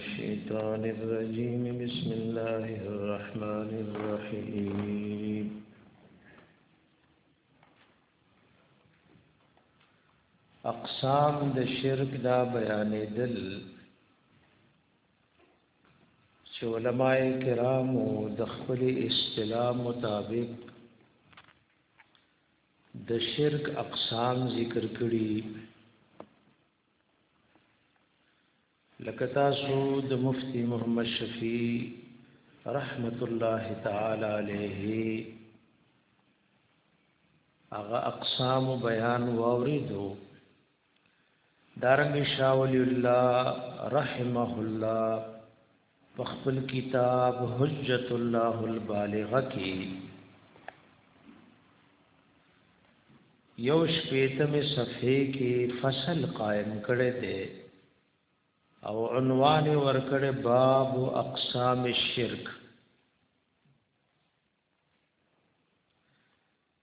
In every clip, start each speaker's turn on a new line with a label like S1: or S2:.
S1: الشيطان الرجيم بسم الله الرحمن الرحيم اقسام د شرک دا بیان دل چې علماء کرامو د خپل استلام مطابق د شرک اقسام ذکر کړي لکه تاسو د مفتی محمد شفیع رحمت الله تعالی علیه هغه اقسام بیان واوریدو دارنګ شاه ولی الله رحمه الله په خپل کتاب حجت الله البالغه کې یو شپېتمه صفحه کې فصل قائم کړی دی او عنوان ورکړی باب اقسام الشرک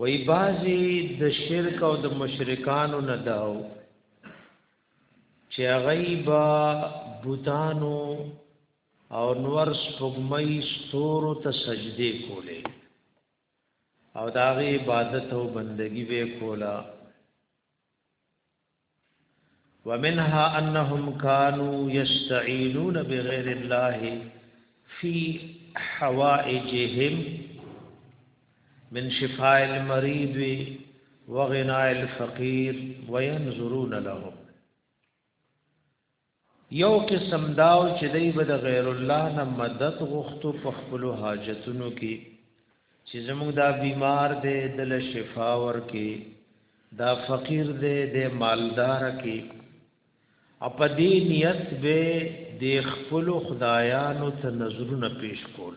S1: وای بازي د شرک او د مشرکانو نه داو چې غیبا بوتانو او نور سپګمۍ ستورو ته سجدي کولې او داغه عبادت او بندگی به کولا ومنها انهم كانوا يستعينون بغير الله في حوائجهم من شفاء المريض وغناء الفقير وينظرون لهم یو قسم دا و چې دوی به د غیر الله نه مدد غوښتو په خپلو حاجتونو کې چې زموږ دا بیمار دی دل شفا ورکې دا فقیر دی د مالدار کې اپدې نیت به د خپل خدایانو ته نظرونه پیش کول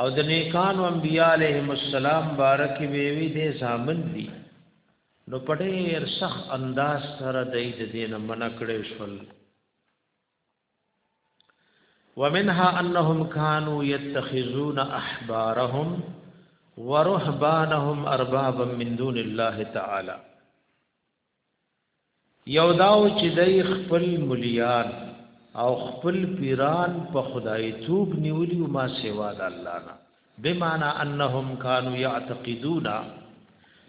S1: او د نیکانو انبیاء علیهم السلام بارک ویوی دې زامن دي نو په ډېر سخت انداز سره د دې دین منع کړي شول ومنها انهم كانوا يتخذون احبارهم ورهبانهم اربابا من دون الله تعالی یو داو چې دای خپل مليان او خپل پیران په خدای توب نیولی ما سیوا د الله نه بمانا انهم كانوا يعتقدون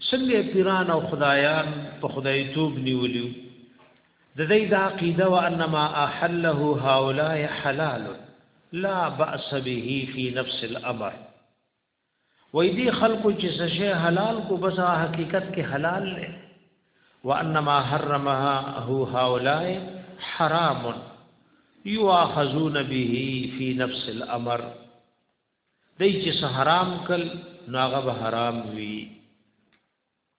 S1: څنګه پیران او خدایان په خدای توب نیولی د دې د عقیده و انما احله هؤلاء حلال لا باس به فی نفس الامر وای دی خلکو چې څه شی حلال کو بس حقیقت کې حلال لې وانما حرمها هو هؤلاء حرام یواخذون به فی نفس الامر دای چې حرام کل ناغه به حرام وی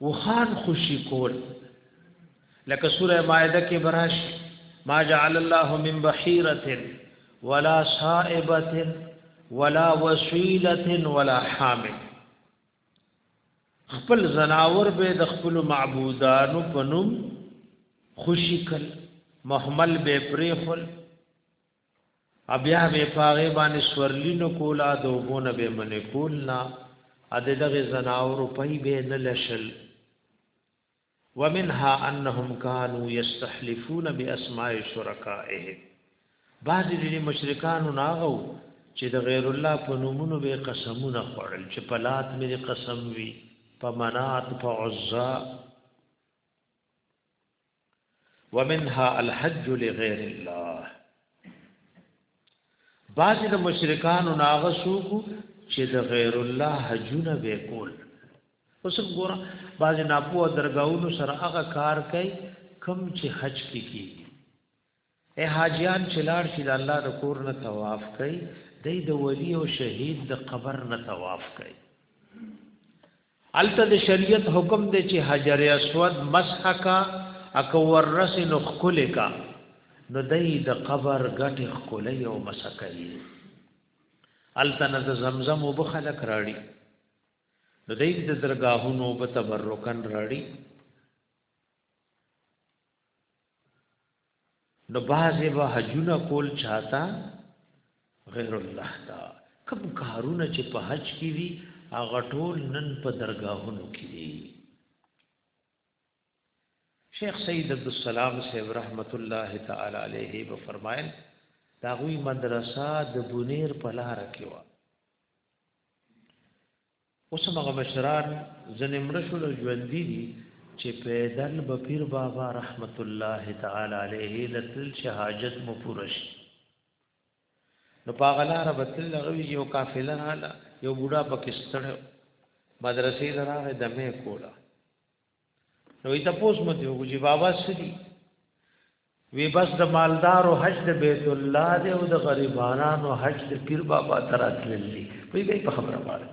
S1: وخان خوشی کول لکه سوره مائده کې براش ما جعل الله من بحيره ولا صائبه ولا وسيله ولا حامل خپل زناور به د خپل معبودانو په نوم خوشی کل محمل به پرې خل ابیا به پاغه باندې سورلی نو کولا د وبونه به من کول نه ا د دغه زناور په به نه لشل ومنها انهم كانوا يستحلفون باسماء شركائهم بعض دې مشرکان ناغو چې د غیر الله په نومونو به قسمونه خوړل چې په لات مې قسم وی په منات په عزا ومنها الحج لغیر الله بعض د مشرکانو ناغه سوکو چې د غیر الله حجونه به کول اوس ګور بعض ناپو درگاہونو سره هغه کار کوي کم چې حج کې کیږي اې حاجیان چې لاړ شي د الله د کور نه طواف کوي دای د ولی او شهید د قبر نه طواف کوي الته د شریعت حکم دی چې حجر اسود مسح کا اکو ورس نو خکل کا نو دای د قبر غټ خکل یو مسح کوي الته نه د زمزم وبخلک راړي نو دای د درگاهونو په تبرکن راړي نو بازه به حجونه کول چاته غیر الله تا کوم کارونه چې په حج کې دي هغه ټول نن په درگاهونو کې دي شیخ سید عبد السلام صاحب رحمت الله تعالی علیه به فرمایل دا غوی مدرسه د بونیر په لار کې و اوس هم هغه مشران ځنې مړه شول ژوندي دي چې پیدل به پیر بابا رحمت الله تعالی علیه لتل شهاجت مو پوره شي نو په هغه لاره به تل غوي یو قافله رااله یو بوډا پکې ستړی مدرسې لاره د مې کوله نو ایت پوس مته وګو چې بابا سدي وی بس د مالدار او حج د بیت الله دی او د غریبانو حج د پیر بابا تراتللی وی به په خبره واره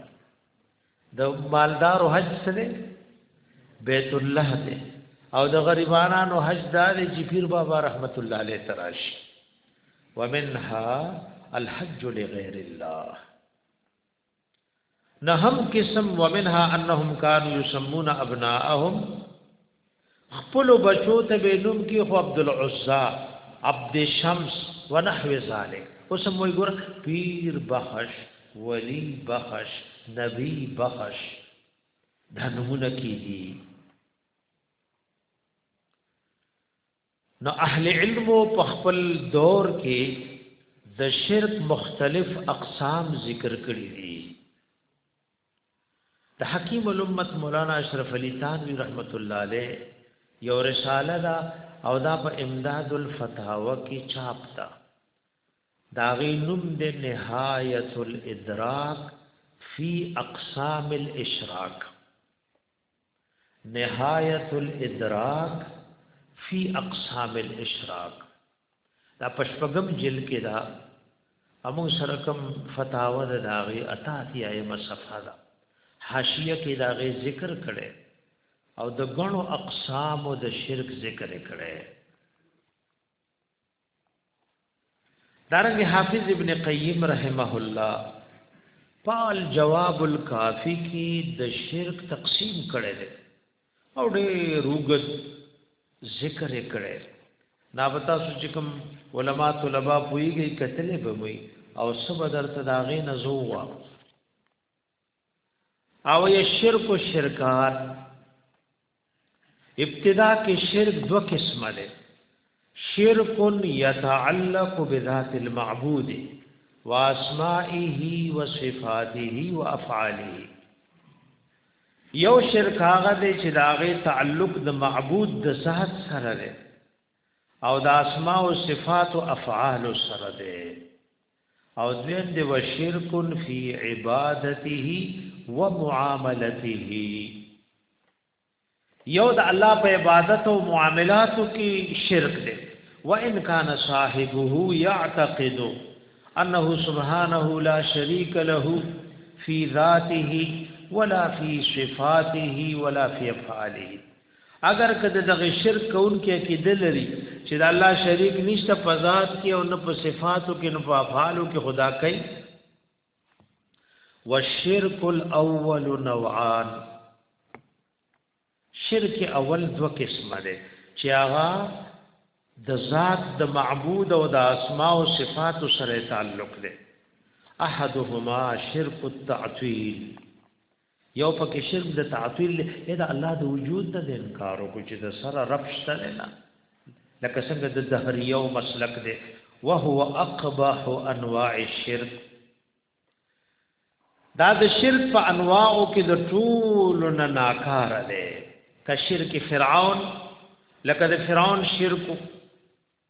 S1: د مالدار او حج سره بیت الله دی او د غریبانو حج دار چې پیر بابا رحمت الله علیه تراش ومنها الحج لغیر الله نهم قسم ومنها انهم كانوا يسمون ابناءهم خپل بچو ته به نوم کې خو عبد العزى عبد شمس ونحو ذلك اوس موږ ګور پیر بخش ولی بخش نبی بخش دا نمونه کې دي نو اهل علم په خپل دور کې د شرک مختلف اقسام ذکر کړی دي د حکیم الامت مولانا اشرف علی تانوی رحمت الله علیه یو رساله دا او دا په امداد الفتاوا کې چاپ تا دا غي نوم د نهایت الادراک فی اقسام الاشراک نهایت الادراک فی اقسام الاشراق دا پشپغم جل کې دا امو سره کوم فتاوا د داغي اتا تی ایم صفه دا حاشیه کې داغي ذکر کړي او د غنو اقسام د شرک ذکر کړي دارنګ حافظ ابن قیم رحمه الله پال جواب الکافی کی د شرک تقسیم کړي دي او ډېر روغت ذکر یې کړي دا پتا سوچ کوم علما طلبا پویږي کتلې به وي او سب درته داغې نزووا او یا شرک و شرکات ابتدا کې شرک دو قسمه ده شرک یتعلق بذات المعبود واسمائه وصفاته وافعاله یو شرک هغه دی چې داغه تعلق د معبود د ذات سره ده او د اسماء او صفات او افعال سره ده او دویم دی وشرک فی عبادته ومعاملته یو د الله په عبادت او معاملاتو کې شرک دی وان کان صاحبه یعتقد انه سبحانه لا شریک له فی ذاته ولا فی صفاته ولا فی افعاله اگر کده دغه شرک کون کې عقیده لري چې د الله شریک نشته په ذات کې او نه په صفاتو کې نه په افعالو کې خدا کوي والشرك الاول نوعان شرک اول دو قسمه ده چې هغه د ذات د معبود او د اسماء او صفات سره تعلق ده احدهما شرک التعطیل یو پکې شرک د تعطیل دی اې د الله د وجود نه د انکار وکړو چې د سره رب شته دی نه لکه څنګه د دهریه او مسلک دی وهو اقبح انواع الشرک دا د شرک په انواعو کې د ټولو نه ناکار دی که شرک فرعون لکه د فرعون شرک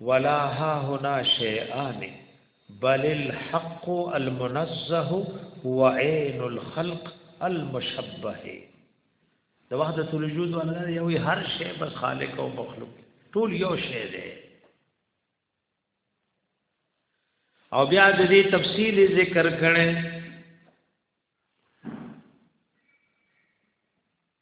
S1: ولا ها هنا شیئان بل الحق المنزه هو عین الخلق المشبه د وحدت الوجود ولا یو هر شی بس خالق او مخلوق ټول یو شی دی او بیا د دې تفصیل ذکر کړي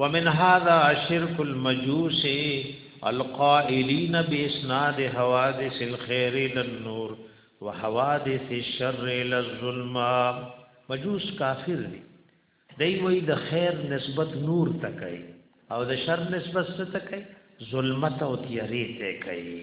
S1: ومن هذا شرك المجوس القائلين باسناد حوادث الخير الى النور وحوادث الشر الى الظلم مجوس کافر دي دی وی د خیر نسبت نور ته کوي او د شر نسبت څه ته کوي ظلمت او تیارې ته کوي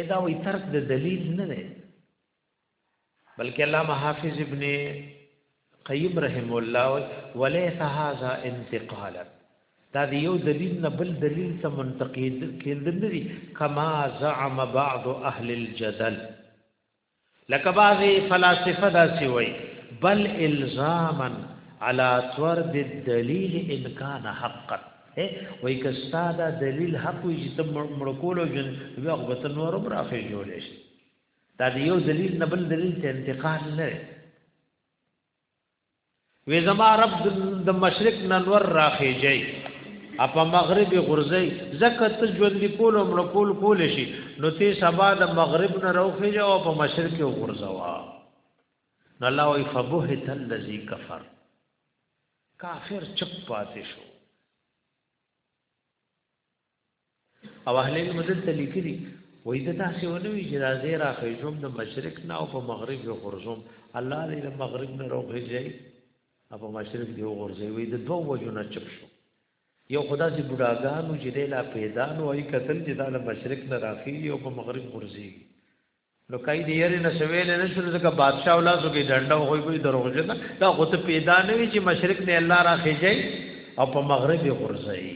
S1: ادا وی ترک د دلیل نه دی بلکې علامه حافظ ابن قیم رحم الله وليس هذا انتقالا دا دی یو دلیل نه بل دلیل ته منتقید کېندل نه دي کما زعم بعض اهل الجدل لکه بعضی فلاسفه داسې وای بل الزاما على تورد الدلیل ان کان حقا وای کستا دا دلیل حق وي چې تم مړکول او جن بیا خو به نور برا خې جوړې شي دا یو دلیل نه بل دلیل ته انتقال نه وې زما رب د مشرق ننور راخېږي اپ مغرب غرزي زکه ته ژوند دی کول او مړ کول کول شي نو ته سبا د مغرب نه روخي او په مشرق کې غرزوا نو الله وي فبهت الذي كفر کافر چپ پاتې شو او اهل علم دلته لیکلي وای ته تاسو ونه وی چې دا زیرا خېزوم د مشرق نه او په مغرب یو غرزوم الله دې د مغرب نه روغې ځای او په مشرق دی غرزې وی د دوه وجو نه چپ شو یو خدا سي بډاګانو چې لا پیدا نو ای قتل چې دا د مشرق نه راخي او په مغرب غرزي نو کای دی یری نه سویل نه شو ځکه بادشاہ ولا سو کې ډنډه وای کوي دروغجن دا غوت پیدا نه وی چې مشرق نه الله را خېجای او په مغرب یې غورځي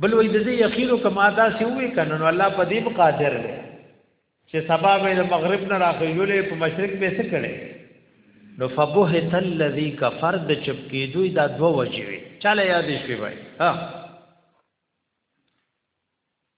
S1: بل وې د دې یقین او کما دا سی وې کنه نو الله په دې قادر دی چې سبا به د مغرب نه را خېجولې په مشرق به څه کړي نو فبهت الذی کفر د چپکی دوی دا دو وجوي چاله یاد شي وای ها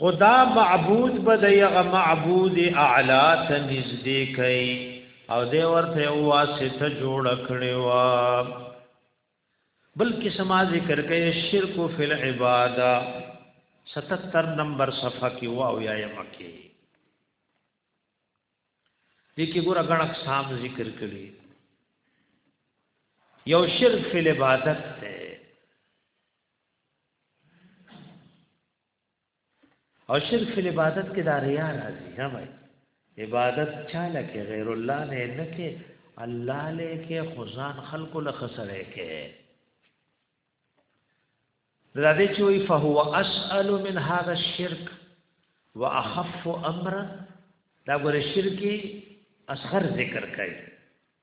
S1: خدا معبود به دغه معبود اعلی ته نږدې کوي او دی ورته واسطه جوړ کړي وا بلکې سما ذکر کوي شرک فی العباده 77 نمبر صفحه کې واو یا مکه دې کې ګور غنښ سام ذکر کړي یو شرک فی العبادت ته او شرک فی عبادت کې دا ریا راځي ها بھائی عبادت چاله کې غیر الله نه نه کې الله له کې خزان خلق له خسره کې دا دې چې وی فهو اسال من هذا الشرك واخف امرا دا ګوره شرکی اصغر ذکر کوي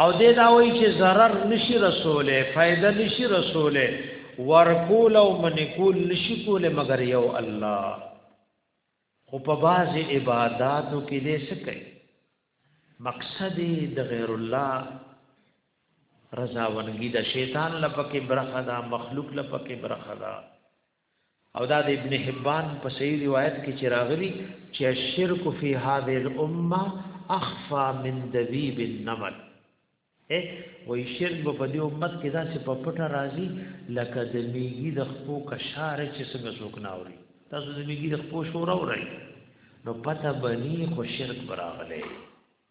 S1: او دې دا وایي چې zarar نشي رسوله فائدہ نشي رسوله ورکول او منکول نشي کوله مگر یو الله خو په باز عبادتو کې دې څه کوي مقصد د غیر الله رضا ونګي د شیطان لپاره برخه دا مخلوق لپاره برخه دا او دا د ابن حبان په صحیح روایت کې چې راغلی چې الشرک فی هذه الامه اخفى من دبیب النمل اے وای شرک په دې امت کې دا چې په پټه راځي لکه د میګي د خپو کشاره چې څنګه څوک نه اوري تاسو د میګي د خپو شور اورئ نو پته بني خو شرک براغله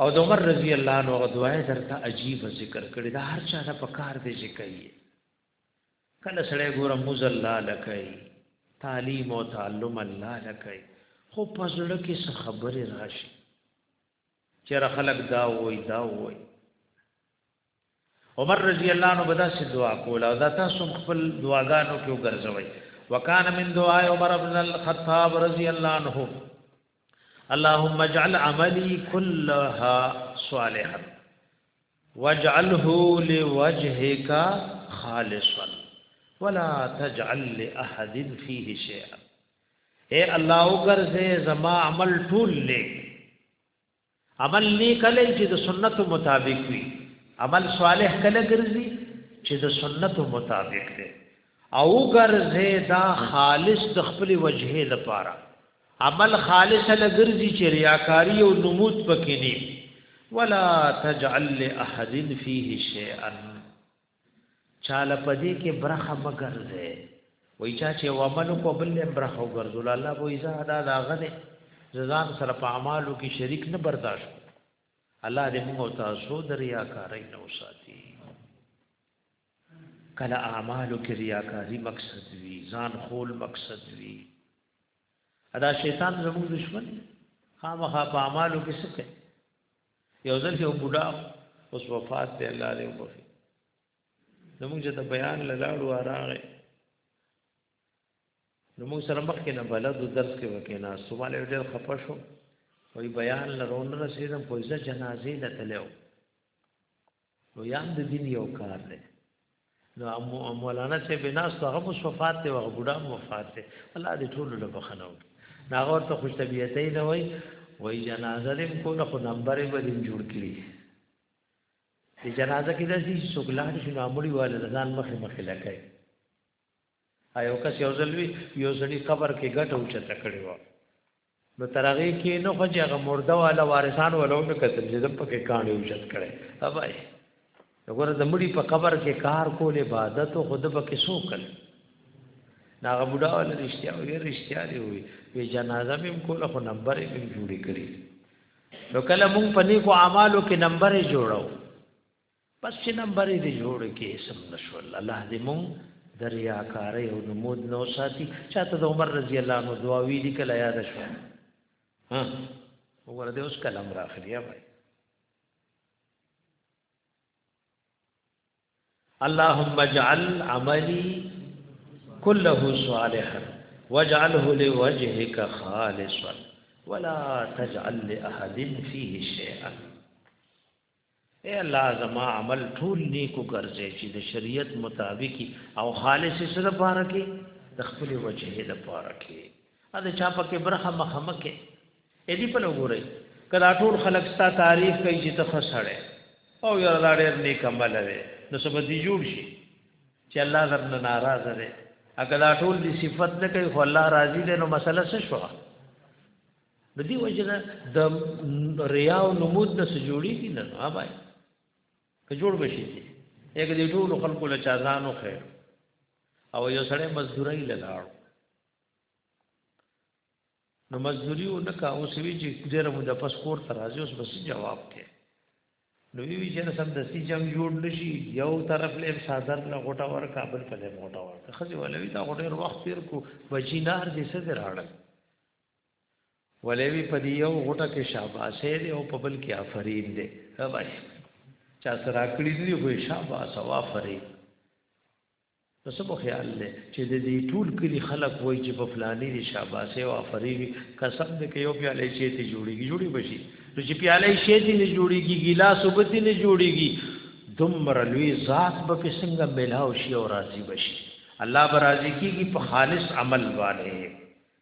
S1: او د عمر رضی الله عنه غدوای درته عجیب ذکر کړی دا هر چا د پکار دی ذکر یې کله سړی ګوره موز الله لکای تعلیم او تعلم الله لکای خو پزړه کې څه خبره راشي چیرې خلک دا وای دا وای عمر رضی الله عنه بدا سي دعا کوله او دا تاسو خپل دعاګانو کې وګرځوي وکان من دعاء عمر بن الخطاب رضی الله عنه اللهم اجعل عملي كلها صالحا واجعله لوجهك خالصا ولا تجعل لاحد فيه شيئا اے الله وګرځه زما عمل ټول لې عمل نیک علی چې د سنت مطابق وي عمل صالح کله ګرځي چې د سنت مطابق دی او ګرځي دا خالص د خپل وجهه لپاره عمل خالص لګرځي چې ریاکاری او نمود پکې نه ولا تجعل لاحد فيه شيئا چاله پدی کې برخه مګرځه وای چا چې یو عمل کو بل لم برخه وګرځول الله به ایزا ادا دا غنه ززان سره په اعمالو کې شریک نه برداشت الله دې موږ تاسو د ریاکارۍ نه وساتي کله اعمالو کې ریاکاری مقصد وی ځان خول مقصد وی ادا شیطان زموږ دشمن خامخا په اعمالو کې څه کوي یو ځل یو بوډا اوس وفات دی الله دې وبخي نو موږ چې ته بیان لاړو راغې نو موږ سره مخ کې نه بلد درس کې وکې نه سوماله ډېر خپه شو وی بیان لرون رسیدم پوزه جنازې لته نو یام د دین یو کار دی نو مولانا چې بناس هغه مصفات ته هغه بوډا مفات ته الله دې ټول له بخنه وکړي ناغه ورته خوش طبيعتې نه وای وای جنازه دې کو نه خو نمبر یې به جوړ کړی چې جنازه کې داسې سګلان شي نو امړي والے ځان مخه مخه لکای ایو کس یو ځل وی یو سړي قبر کې ګټه او چته کړی و نو ترغه کې نو خو چې هغه مرده والا وارثان ولو نه کتل چې زم پکې کانې او چت کړي ابای وګوره د مړي په قبر کې کار کول عبادت او خود پکې سو کړ دا غبوډا ول رښتیا وی رښتیا دی وی په جنازه مم کول خو نمبر یې مم جوړی کړی نو کله مونږ په نیکو اعمالو کې نمبر یې جوړو بس چې نمبرې دې جوړ کې اسم نشول الله دې مونږ د ریاکارۍ او نمود نه وساتي چاته د عمر رضی الله عنه دعا ویلي کله یاد شوه ها وګوره دې اوس کلام راخلی یا بھائی اللهم اجعل عملي كله صالحا واجعله لوجهك خالصا ولا تجعل لأحد فيه شيئا اې الله زما عمل ټول نیک وګرځي چې د شریعت مطابقي او خالص سره پاره کې د خپل وجهه د پاره کې ا د چا په کې برخه مخمه کې اې دې په لګوري کله ټول خلک ستا تعریف کوي چې ته خسړې او یار دا ډېر نیک عمل دی نو سبا دی جوړ شي چې الله درنه ناراض دی اګه دا ټول دی صفت نه کوي خو الله راضي دی نو مسله څه شو د دې وجنه د ریا او نمود نه سجوړي دي نه ها بای که جوړ بشي دي یک دې ټول خلکو له چا ځانو خیر او یو سړی مزدوري لګاړو نو مزدوري و نه کا اوس وی چې ډېر مو د پس کور ته راځي اوس بس جواب کې نو وی چې سم د سي جنگ جوړ نشي یو طرف له صدر له غټه ور کابل په له غټه ور خځه ولوي دا غټه وخت تیر کو بچی نار دې سره راړل ولې وی په دې یو غټه کې شاباسه دی او په بل کې آفرین دی راځي چا سره کړی دی خو شاباسه وافرین نو څه په خیال دی چې د دې ټول کلی خلک وای چې په فلانی دی شاباسه او آفرین قسم دې کې یو پیاله شي ته جوړیږي جوړي بشي نو چې پیاله شي ته نه جوړیږي ګلاس وبتی نه جوړیږي دمر لوی ذات به څنګه ملاو شي او راضي بشي الله برازي کیږي په خالص عمل باندې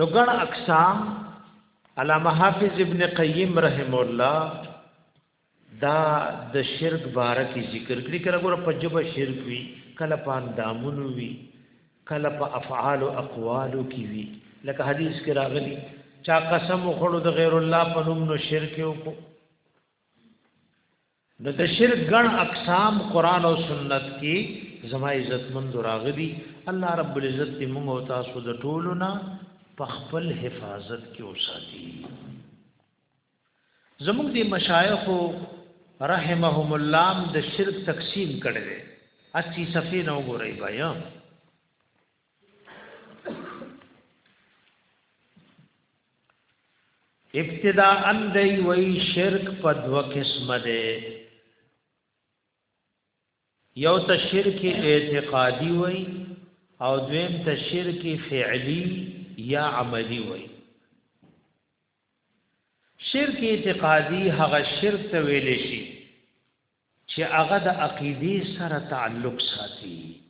S1: نو ګڼ اقسام علامه حافظ ابن قیم رحم الله دا د شرک باره کې ذکر کړی کله ګوره په جبه شرک وی کله په اندامونو وی کله په افعال او اقوالو کې وی لکه حدیث کې راغلی چا قسم وخړو د غیر الله په نوم نو شرک وکړو نو د شرک ګڼ اقسام قران او سنت کې زما عزت مند راغلي الله رب العزت دې موږ او تاسو د ټولو نه په خپل حفاظت کې وساتي زموږ دي مشایخ رحمهم الله د شرک تقسیم کړي اسی صفحه نو ګورئ بیا ابتدا ان دی وی شرک په دو قسمه ده یو ته شرک اعتقادی وی او دویم ته شرک فعلی یا عملی وی شرک اعتقادی هغه شرک ته ویل شي چې هغه د عقیدې سره تعلق ساتي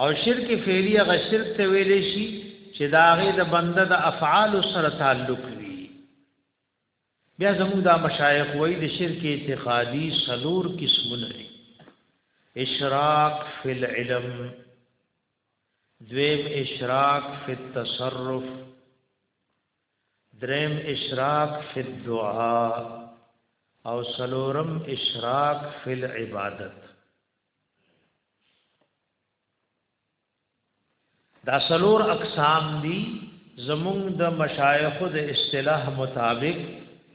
S1: او شرک فعلی هغه شرک ته ویل شي چې دا هغه د بنده د افعال سره تعلق وي بیا زموږ د مشایخ وایي د شرک اعتقادي سلور قسمونه دي اشراق فی العلم دویم اشراق فی التصرف دریم اشراق فی الدعاء او سلورم اشراق فی العبادت دا سلور اقسام دی زمونږ د مشایخ د اصطلاح مطابق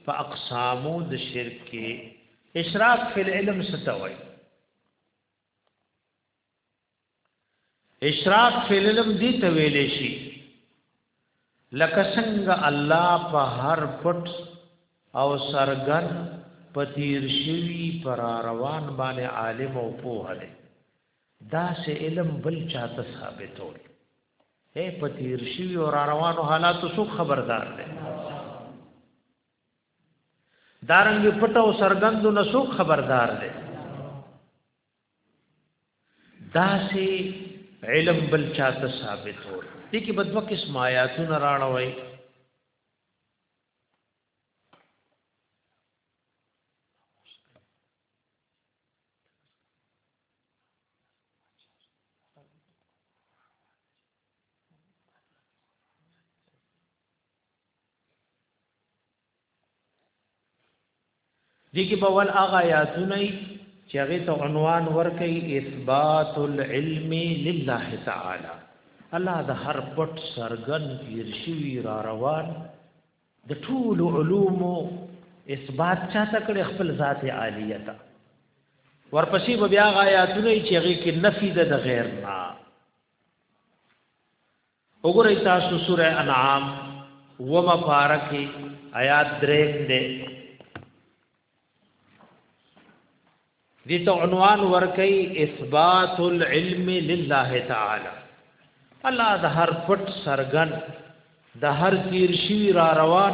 S1: په اقسامو د شرک کې اشراق فی العلم ستوي اشراق فی العلم دی ته ویل شي لکه څنګه الله په هر پټ او سرګن پتیر شوی پر روان باندې عالم او پوه دی دا سه علم بل چاته ثابتول اے پتیر شوی او روانو حالاتو سو خبردار دی دارنګ پټ او سرګندو نسو خبردار دی داسې علم بل چاته ثابت وو دي کې بد وخت اسم آیاتونه راړوي دیکی په ول هغه آیاتونه چې هغه ته عنوان ورکي اثبات العلم لله تعالی الله د هر پټ سرګن تیر شوی را روان د ټول علوم اثبات چاته کړي خپل ذات عالیت ورپسې به بیا آیاتونه چې هغه کې نفي د غیر نه وګورئ تاسو سوره انعام ومه پارکه آیات دریم دی دې ته عنوان ورکي اثبات العلم لله تعالی الله د هر پټ سرګن د هر تیر شي را روان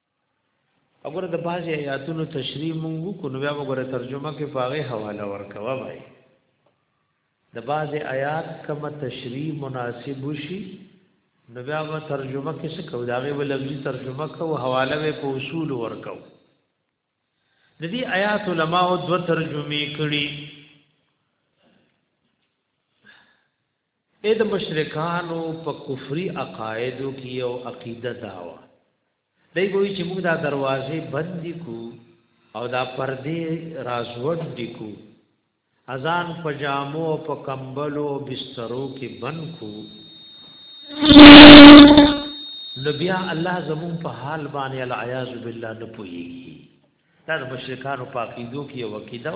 S1: وګوره د بعض آیاتونو تشریح مونږ کو نو بیا وګوره ترجمه کې پاغه حواله ورکوا وای د بعض آیات کوم تشریح مناسب شي نو بیا و ترجمه کې څه کو داغه و لفظي ترجمه کو حواله و په اصول ورکو د دې آیات علماء دو ترجمه کړي اې د مشرکانو په کفري عقايدو کي يو عقيده دا وه دی به وي چې موږ دا دروازې بندي کو او دا پردې رازوډي کو ازان پجامو او په کمبلو او بسترو کې بن کو نو بیا الله زمون په حال باندې العیاذ بالله نه پويږي دا مشرکانو پاکیدو کې وکیدو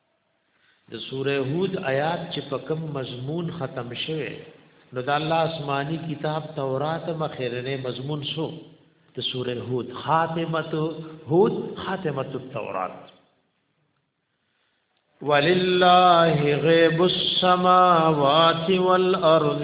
S1: د سوره هود آیات چې په کوم مضمون ختم شوه نو د الله آسماني کتاب تورات مخیرنه مضمون شو د سوره هود خاتمه هود خاتمه التورات ولله غیب السماوات والارض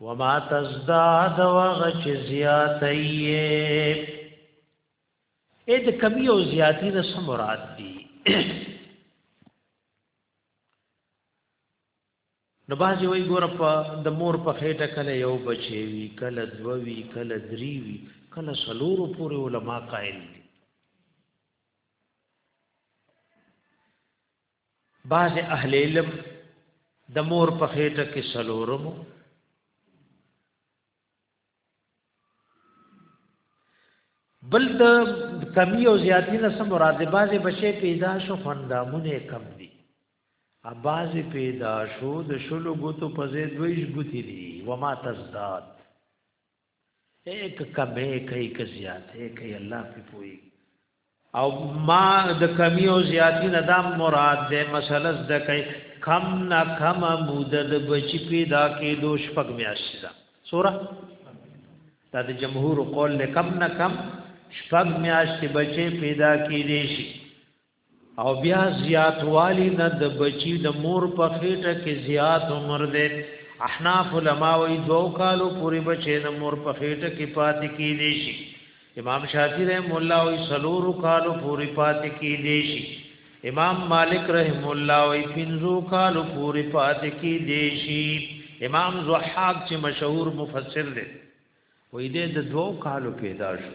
S1: وما تزداد وغچ زیاتی اې د کمی او زیاتی نه سم مراد دي نو بازی وای ګور په د مور په خېټه کله یو بچي وی کله دو وی کله دری وی کله سلور پورې علما قائل دي بعض اهل علم د مور په خېټه کې سلورم بل د کمی او زیاتی نه سم مراد دی بعضې بچې پیدا شو خوندامونه کم دي اباز پیدا شو د شلو ګوتو په ځای دویش ګوتی دي وما تزداد ایک کمه کوي که زیات کوي الله په پوي او ما د کمی او زیاتی نه دا مراد ده مسله د کوي کم نه کم مدد بچی پیدا کې دو شپږ میاشتې ده سوره دا د جمهور قول له کم نه کم شپږ میاشتې بچی پیدا کې دي شي او بیا زیات والی نه د بچی د مور په خېټه کې زیات عمر دی احناف علما وی دو کالو پوری بچی د مور په خېټه کې پاتې کې دی شي امام شافعی رحم الله وی سلورو کالو پوری پاتې کې دی شي امام مالک رحم الله وی پنځو کالو پوری پاتې کې دی شي امام زحاق چې مشهور مفسر دی وی دې د دوو کالو پیدا شو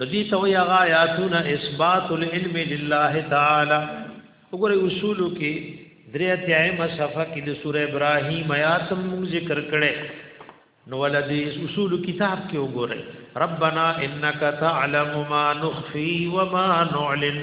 S1: د دې ته وی هغه آیاتونه اثبات العلم لله تعالی وګوره اصول کې درې اتیایمه صفحه کې د سوره ابراهیم آیات موږ ذکر کړي نو ولدي اصول کتاب کې وګوره ربنا انك تعلم ما نخفي وما نعلن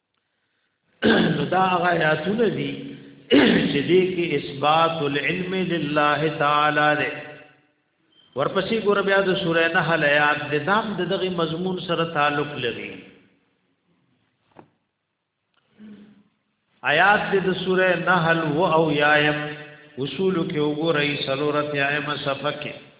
S1: نو دا هغه آیاتونه دي چې دې کې اثبات العلم لله تعالی دی ورپسې ګور بیا د سورې نه حل آیات د دام د دغه مضمون سره تعلق لري آیات د سورې نحل و او یایم اصول کې وګورئ سلورت یایم صفکه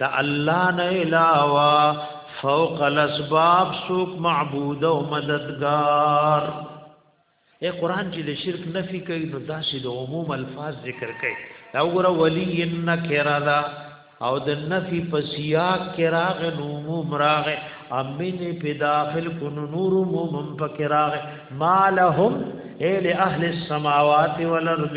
S1: د الله نه علاوه فوق الاسباب سوک معبود او مددگار اے قران چې د شرک نفي کوي نو داسې د عموم الفاظ ذکر کوي دا وګوره ولی النکرا دا او د نفي په سیاق کې راغ عموم راغ امین په داخل کو نور عموم په کې راغ مالهم اے له اهل السماوات والارض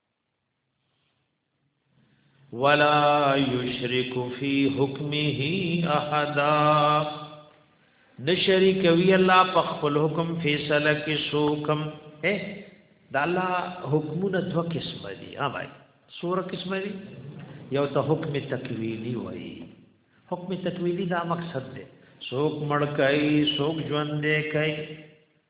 S1: ولا یشرک فی حکمه احدا نشریک وی الله په خپل حکم فیصله کې سوکم اے دا الله حکمونه دو قسم دي ها بھائی سور قسم دي یو ته حکم تکویلی وای حکم تکویلی دا مقصد دی سوک مړ کای سوک ژوند دی کای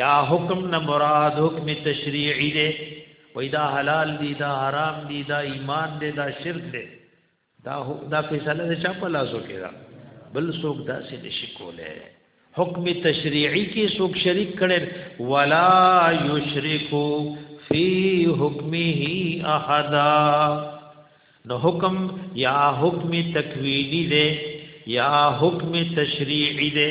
S1: یا حکم نه مراد حکم تشریعی دی وای دا حلال دی دا حرام دی دا ایمان دی دا شرک دی دا دا فیصله د چا په لاس کې ده بل څوک دا څه نشي کوله حکم تشریعی کې څوک شریک کړي ولا یشرکو فی حکمه احد نو حکم یا حکم تکوینی دی یا حکم تشریعی دی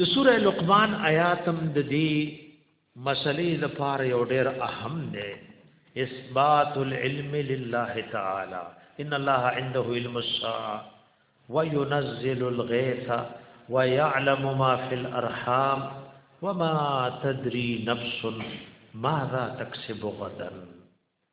S1: د سوره لقمان آیاتم د دې مسلې لپاره یو ډېر اهم دی اثبات العلم لله تعالی ان الله عنده علم الساعه وينزل الغيث ويعلم ما في الارحام وما تدري نفس ماذا تكسب غدا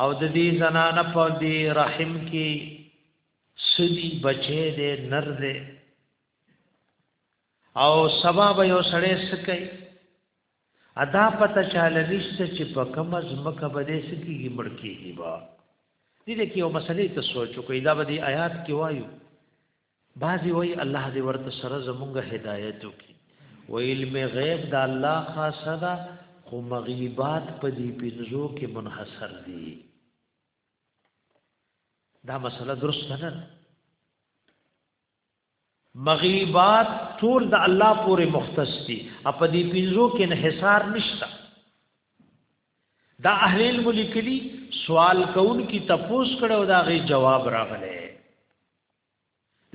S1: او د دې زنانه په دې رحم کې سدي بچي دې نر دې او سبا به یو سړی سکي ادا پته چاله نشته چې په کوم ځمکه به دې سکیږي مړ کیږي با دې کې یو مسلې ته سوچ وکړئ دا به دې آیات کې وایو بعضی وای الله دې ورته سره زمونږه هدایت وکي و علم غیب د الله خاصه ده خو مغیبات په دې پنځو کې منحصر دي دا مسله درست نه ده مغیبات ټول د الله پورې مختص دي په دې پنځو کې انحصار نشته دا اهل علم لیکلي سوال کون کی تپوس کړو دا غي جواب راغله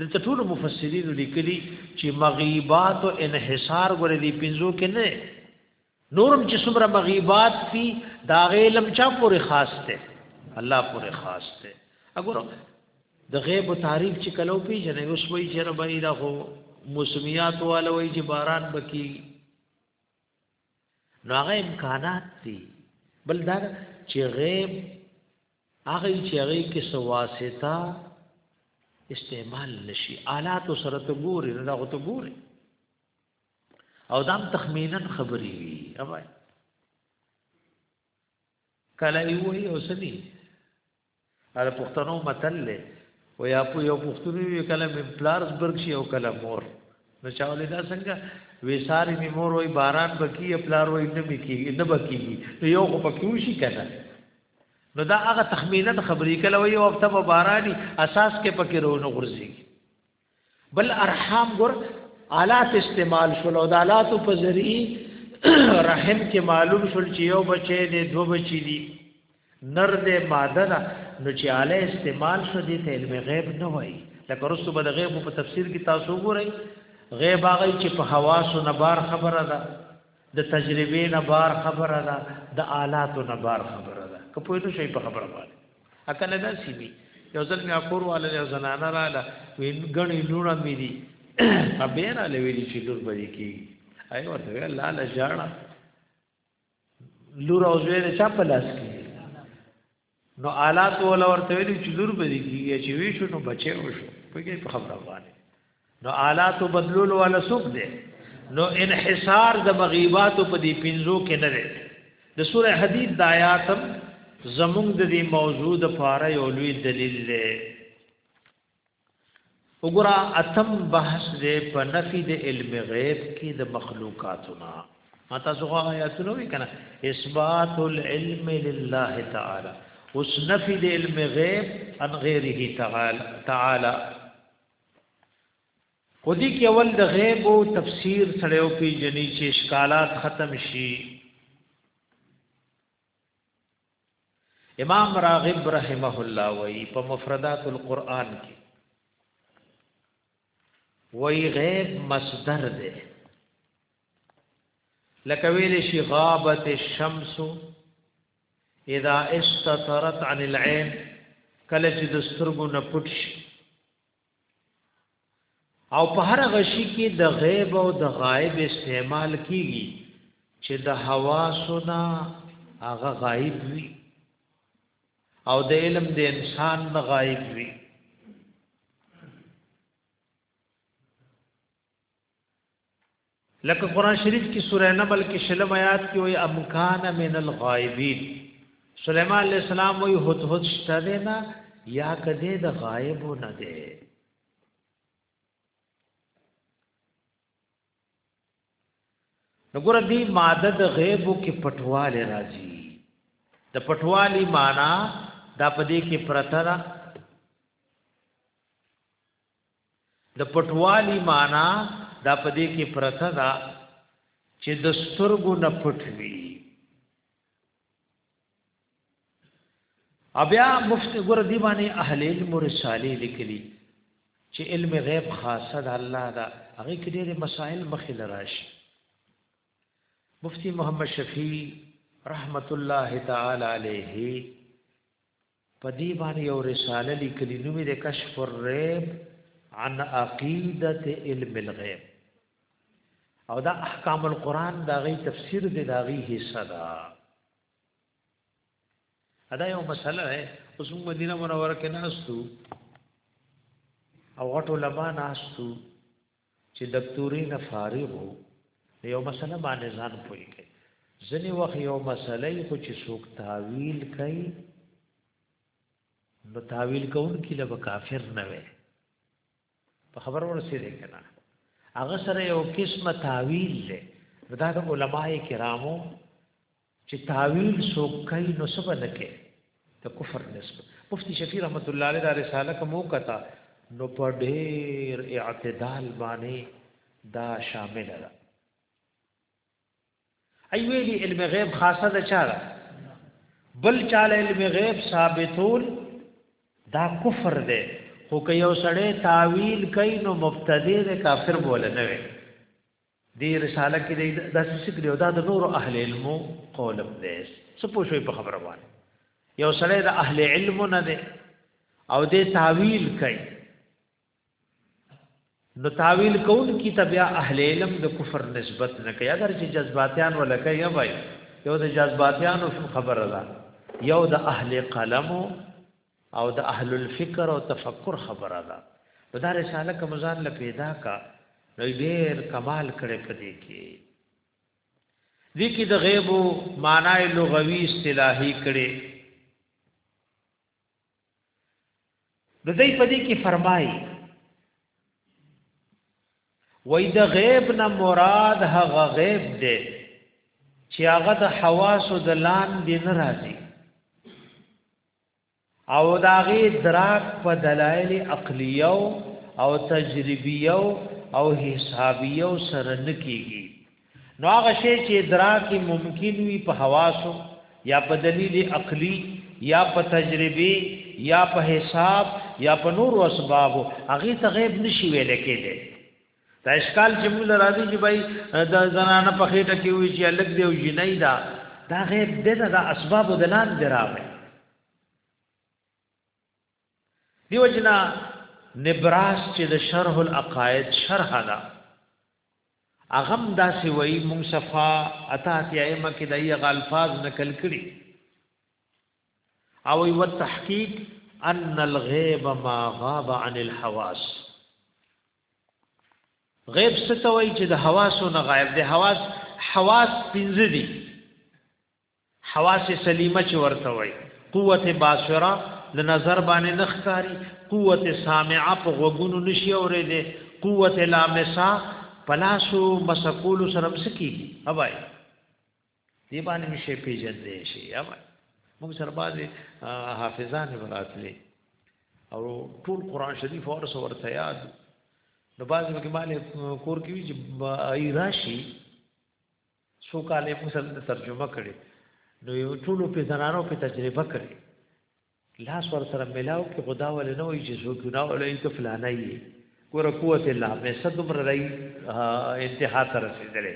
S1: دلته ټول مفسرین لیکلي چې مغیبات او انحصار غره دي پنځو کې نه نورم چې څومره مغیبات دي دا علم چا پورې خاص دی الله پورې خاص دی وګوره د غیب تعریف چې کلو پیژنې اوس وایي چې ربای دا هو موسمیات والوي چې باران بکی نو هغه امکانات دي بل دا چې غیب هغه چې هغه کې سواستا استعمال نشي آلات سره ته ګوري نه هغه ته ګوري او دام تخمینا خبري وي اوبای کله یو یو سدي اره پښتنو متل له و یا په یو پښتوني وی کله می پلارز برګ شي او کله مور نو چاولې دا څنګه ویساری می مور وای باران بکی پلار وای نه بکی نه بکی نو یو خو پکې وشي کنه نو دا هغه تخمینا خبرې کله وی او هفته بارانی اساس کې پکې رونه غورځي بل ارحام ګور آلات استعمال شول او د آلاتو په ذریعه رحم کې معلوم شول چې یو بچی دی دو بچی دی نر دی ماده ده نو چې آله استعمال شو دي ته علم غیب نه وای لکه رسو به د غیب په تفسیر کې تاسو ګورئ غیب هغه چې په حواسو نه بار خبره ده د تجربې نه بار خبره ده د آلاتو نه بار خبره ده که په دې شي په خبره باندې اکل دا سی وی یو ځل مې اکور والا یو زنانه را لا وین غنی لونه مې دي ابیر علی ویلی چې لور بری کی ای ورته الله لا جاړه لور او زوی چا په لاس کې نو آلات ول ورته ویلی چې لور بری کی چې وی شو نو بچي وشو په کې خبره وانه نو آلات بدلول ولا سوق دي نو انحصار د مغیبات په دې پنځو کې نه دی د سوره حدید د آیاتم زمونږ د دې موضوع د پاره یو لوی دلیل دی وګوره اتم بحث دې په نفي د علم غیب کې د مخلوقاتنا ماته زغه آیاتونه وی کنه اثبات العلم لله تعالی اوس نفي د علم غیب ان غیره تعالی تعالی خو دې کې اول د غیب او تفسیر سره یو پیجنې چې اشکالات ختم شي امام راغب رحمه الله وی په مفردات القرآن کې وی غیب مصدر ده لکه ویل شي غابت الشمس اذا استترت عن العين کله چې د سترګو نه پټ شي او په هر غشي کې د غیب او د غایب استعمال کیږي چې د حواسنا هغه غایب وي او د علم د انسان نه غایب وي لکه قران شریف کې سوره نمل کې شلم آیات کې وي امکان من الغائبین سليمان عليه السلام وي هوت هوت شته نه یا کده د غائب نه ده نګور دی ماده د غیب کې پټواله راځي د پټوالی معنا دا پدې کې پرتره د پټوالی معنا دا پدې کې پرته ده چې د سترګو نه پټ وي بیا مفتی ګور دی باندې اهل علم رساله لیکلي چې علم غیب خاصه ده الله دا هغه کې ډېر مسائل مخې لراشي مفتی محمد شفیع رحمت الله تعالی علیه په دې باندې یو رساله لیکلې نومې د کشف الریب عن عقیدت علم الغیب او دا احکام القرآن دا غي تفسیر دی دا غي حصہ دا ادا یو مسله ہے اوس موږ مدینه منوره کې ناستو او غټو لبا ناستو چې دکتوري نه فارغ وو یو مسله باندې ځان پوي کوي ځنی وخت یو مسله خو چې څوک تعویل کوي نو تعویل کون کې له کافر نه وي په خبر ورسېږي کنه هغه سره یو قسمه تعویل له دا د علماي کرامو چې تعویل څوک کوي نو څه به نه کوي د کفر نسبت مفتی شفیع رحمت الله علیه دا رساله کوم وکتا نو په ډیر اعتدال باندې دا شامل ده ای ویلی علم غیب خاصه ده چاره بل چاله علم غیب ثابتول دا کفر ده خو که یو سړی تعویل کوي نو مبتدی ده کافر بوله نه وي دې رساله کې دی دا څه کړی او دا د نور اهل علم قول هم دی څه پوښوي په خبره باندې یو سړی د اهل علم نه دی او دې تعویل کوي نو تعویل کون کی تبیا اهل علم د کفر نسبت نه کوي اگر چې جذباتیان ولکه یا وای یو د جذباتیانو خبره ده یو د اهل قلم او د اهل الفکر او تفکر خبره ده نو دا رساله کوم ځان له پیدا کا نو ډیر کمال کړي پدې کې دې کې د غیب معنی لغوي اصطلاحي کړي د دې په دې کې فرمایي وای د غیب نه مراد هغه غیب دی چې هغه د حواس او د لان دی ناراضي او داغي دراک په دلایل عقلیو او تجربیو او حسابیو سره نکیږي نو هغه شی چې ادراک ممکن وي په حواسو یا په دلیل عقلی یا په تجربه یا په حساب یا په نور اسباب هغه ته غیب نشي ویل کېږي دا اشکال چې موږ راځي چې بای د زنانه په خېټه کې وي چې الګ دی او جنۍ دا دا غیب دې نه دا اسباب دلان دراوي دیو جنا نبراس چې د شرح العقائد شرح دا اغم دا سی وای مون صفا اتا تی ائمه کې دای غالفاظ نقل کړي او یو تحقیق ان الغیب ما غاب عن الحواس غیب څه ته وایي چې د حواسو نه غایب دی حواس حواس پنځه دي حواس سلیمه چې ورته وایي قوت باصره د نظر باندې نخکاری قوت سامعه په غوګونو نشي اورې دي قوت لامسا پلاسو مسکول سره مسکی هواي دی باندې مشه پیژندې شي یا موږ سره باندې حافظان براتلې او ټول قران شریف اور سو ورته یاد نو باز مګ باندې کور کې وی چې ای راشي څو کالې موږ سره ترجمه کړي نو یو ټول په زنانو په تجربه کړي لاس ور سره ملاو کې خدا ولې نه وایي چې څوک نه ولې ته فلانه یې ګوره قوت الله مې څه دومره رای انتها ته رسېدلې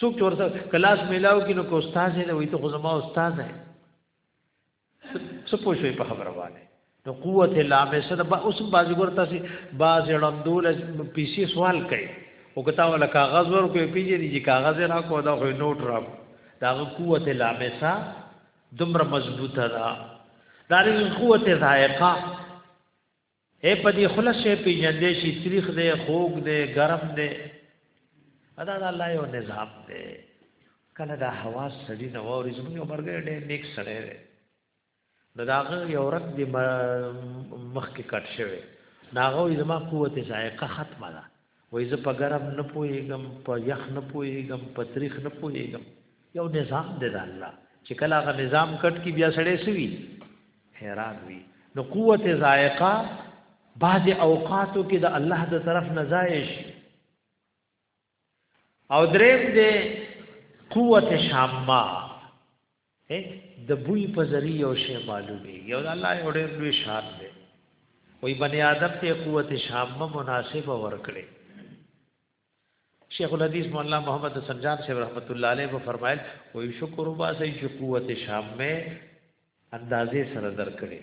S1: څوک چې ورته کلاس ملاو کې نو کو استاد یې وایي ته خو زما استاد یې څه پوښوي په خبره باندې نو قوت الله مې څه به اوس بازي ورته سي باز لندول پیسې سوال کوي او کته ولا کاغذ ورکو پیږي دي کاغذ را کو دا خو نوټ را کو دا قوت الله مې څه دمر مضبوطه دا دارین قوت ذائقه اے پدی خلص پی جندې شي تریخ دے خوګ دے گرم دے ادا دا الله یو نظام دے کله دا هوا سړی نو ورې زموږ عمر ګړې ډېر نیک سړی دی نو دا هغه یو رک دی مخ کې کټ شوی ناغه زما قوت ذائقه ختمه ده وای زه په ګرم نه پويګم په یخ نه پويګم په تاریخ نه پويګم یو نظام دی د الله چې کله هغه نظام کټ کی بیا سړی سوي حیران وي نو قوت ذائقه بعض اوقاتو کې د الله د طرف نزایش او دریم دې قوت شامه هه د بوی په ذری یو شی معلومیږي او الله یو ډېر لوی شان دی وای بنی آدم ته قوت شامه مناسبه ورکړي شیخ الحدیث مولا محمد حسن جان صاحب رحمت الله علیه و فرمایل وای شکر وبا سي چې قوت شامه اندازې سره درکړي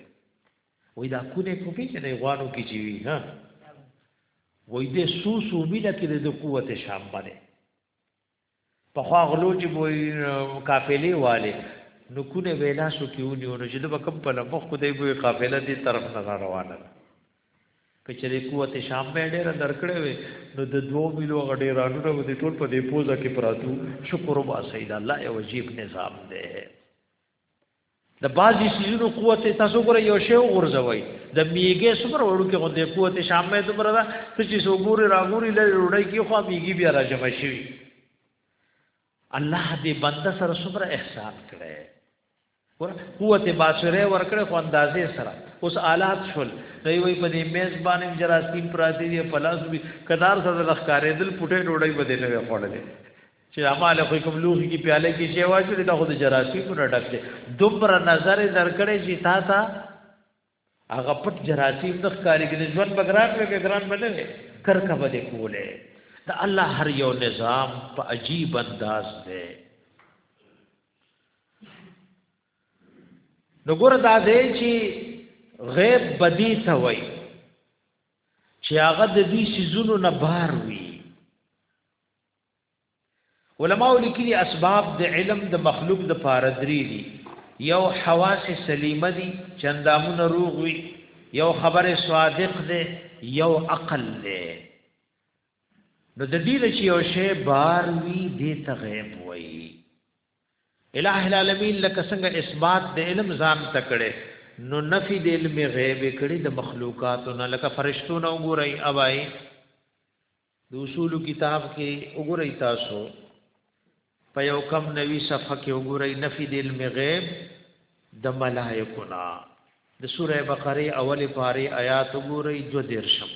S1: وای دا کونه کو به چې نه غوانو کې جیوی ها وای دې سو سو مینه کې د قوت شامه په خوا غلو چې بوې قافلې والے نو کونه ویلا سو کیونیو نو چې د بکم په لمخ کو دی بوې قافله دې طرف نه روانه ده کچری قوت شام به ډیره درکړې وي نو د دوو ملو غډې رانو نو د ټول په دې پوزا کې پراتو شکر وبا سید الله یو عجیب نظام دی د بازي سيزونو قوت تاسو ګره یو شی وغورځوي د میګه سمر وړو کې غوډه قوت شامه دومره ده چې سو ګوري راګوري لري وړي کې خو میګي بیا راځم شي الله دې بنده سره سمر احسان کړي ور قوت باسره ور کړي خو اندازې سره اوس آلات شول دوی وي په دې میز باندې جراثیم پراتی دي پلاس وی کدار سره لخکارې دل پټه ډوړی بده نه وړلې چې اماله خو کوم لوخي کې پیاله کې شی واچو دا خو د جراثیم نه ډک دی دومره نظر درکړې چې تا تا هغه پټ جراثیم د ښکاری کې ژوند بګران وي بګران بلې کرکه بده کوله دا الله هر یو نظام په عجیب انداز دی نو ګور دا دی چې غیب بدی ته وای چې هغه د دې سيزونو نه بار وي علماو لیکلي اسباب د علم د مخلوق د پاره درې دي یو حواس سلیمه دي چندامونه روغ وي یو خبر صادق دی یو عقل دی نو د دې چې یو شی بار وي دې ته غیب وایي الہ العالمین لکه څنګه اثبات د علم ځان تکړه نو نفی د علم غیب کړي د مخلوقاتو نه لکه فرشتو نه وګورئ اوای د اصول کتاب کې وګورئ تاسو په یو کم نوي صفحه کې وګورئ نفي د علم غیب د ملائکو نا د سوره بقره اوله پاره آیات وګورئ دو دیرشم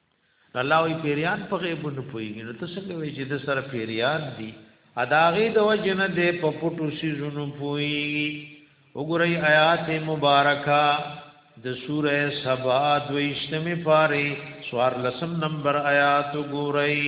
S1: الله وی پیریان په غیب نه پویږي نو تاسو څنګه وی چې د سره پیریان دي اداغي د وجنه د په پټو سيزونو پویږي وګورئ آیات مبارکه د سوره سبا دویشتمه پاره سوار لسم نمبر آیات وګورئ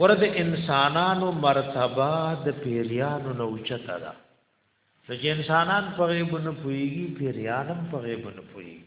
S1: ورته انسانانو مرتبه د پیریانو نه اوچته ده چې انسانان په غیب نه پويږي پیریانم په غیب نه پويږي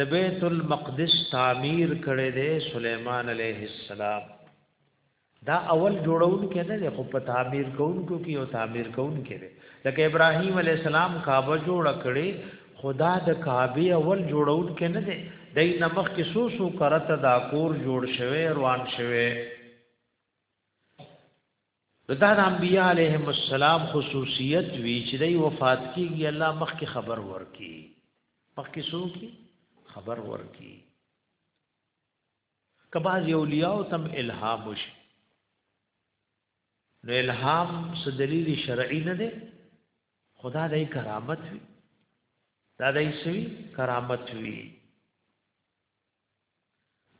S1: د بیت المقدس تعمیر کړي دي سليمان عليه السلام دا اول جوړون کې نه دی خو په تعمیر کوونکو کې یو تعمیر کوونکو دی لکه ابراهیم علی السلام کعبه جوړ کړي خدا د کعبه اول جوړون کې نه دی دای نمخ کې سو سو کرته دا کور جوړ شوی روان شوی نو دا د انبیاء علیهم السلام خصوصیت وی چې دی وفات کیږي الله مخکې خبر ورکی مخکې سو کی خبر ورکی کباز اولیاء تم الهام وشي نو الهام څه دلیل شرعي نه دی خدا دای کرامت وی دا دای سوی کرامت وی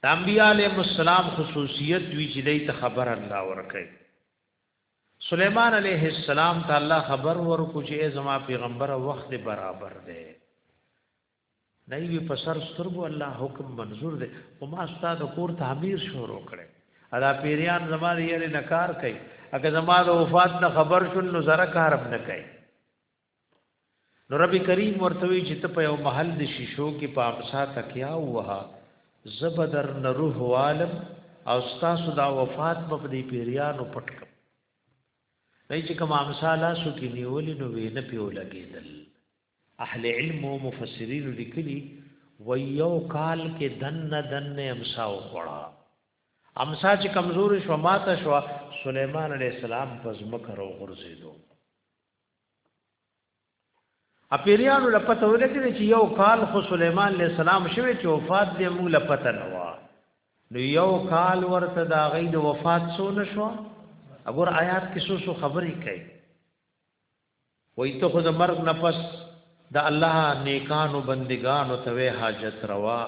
S1: د انبیاء علیهم السلام خصوصیت وی چې دای ته خبر الله ورکړي سلیمان علیه السلام ته الله خبر ورکو چې زما پیغمبر وخت برابر دی نه وی په سر سترګو الله حکم منظور دی او ما استاد کور ته امیر شروع کړي ادا پیریان زما یې نه کار کوي اګه زما د وفات نه خبر شون نو زره کارم نه کوي نو رب کریم ورتوی چې ته په یو محل د شیشو کې په امسا تکیا وه زبدر نروح عالم او ستاسو دا وفات په دې پیریانو پټک دای چې کوم امسا لا سو کې نیول نو وې نه پیو لګیدل اهل علم او مفسرین لیکلي و یو کال کې دن دن امسا وکړه امسا چې کمزوري شو ماته شو سليمان عليه السلام په ځمکه راو غورځیدو اپیریانو لپته ولګی چې یو کال خو سليمان عليه السلام شوی چې وفات دې موږ لپته نه و نو یو کال ورته دا غي د وفات سو نشو اگر آیات کې سو سو خبرې کوي وای ته خو د مرګ نه پس د الله نیکانو بندګانو ته وې حاجت روا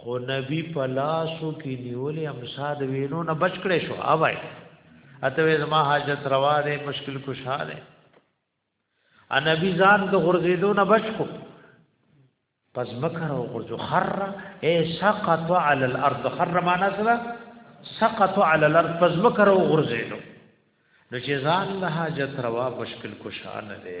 S1: خو نبی په لاسو کې نیولې امسا د وینو نه بچ کړې شو اوای اته وې زما حاجت روا دې مشکل خوشاله ا نبی ځان د غرزیدو نه بچ کو پس مکر او غرزو خر اے سقط علی الارض خر معنا سره سقط علی الارض پس مکر او غرزیدو نو چې ځان له حاجت روا مشکل کشان دی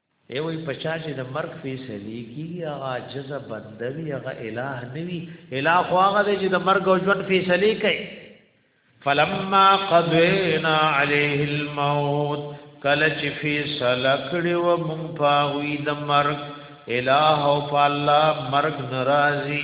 S1: دی وایي په چا چې د مرګ فیصلې کیږي هغه جزا بندوي هغه الٰه نه وي الٰه خو هغه دی چې د مرګ او ژوند فیصلې کوي فلما قضینا علیه الموت کله چې فیصله کړې و مونږ پاوی د مرګ الہ او په الله مرګ ناراضي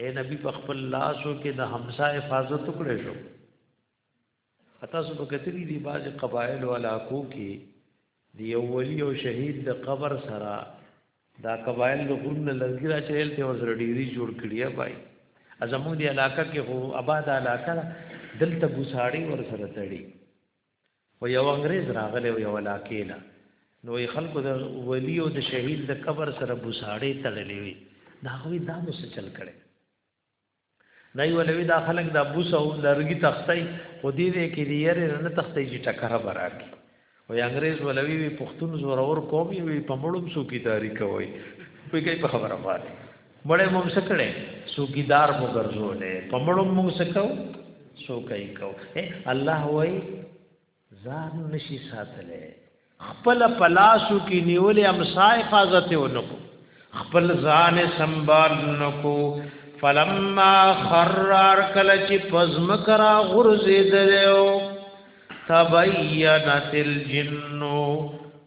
S1: اے نبی په خپل لاسو کې د همسا حفاظت وکړې شو اته سو کتلی دی باز قبایل ولا کو کې دی اولی او شهید د قبر سره دا قبایل د غون لږی را چهل ته ور ډیری جوړ کړی بای ازمو دی علاقہ کې هو آباد علاقہ دلته بوساړي ور سره تړي و یو انګريز راغلی و یو علاقې له نو یې خلکو د ولی او د شهید د قبر سره بوساړې تړلې وي دا غوي دا مو څه چل کړي دا یو لوي دا خلک دا بوس او لرګي تختای خو دې دې کې دې یې نه تختای چې ټکر براري او انګريز ولوي وي پښتون زور اور قومي وي په مړوم سو کی تاریخ وي په کې په خبره باندې مړې مونږ سکړې سوګیدار مو ګرځولې پمړو مونږ سکو سو کوي کو اے الله وای ځان نشي ساتلې خپل پلاسو کې نیولې امسا حفاظت ونکو خپل ځان سنبال نکو فلما خرار کله چې پزم کرا غرزه دلو تبینت الجنو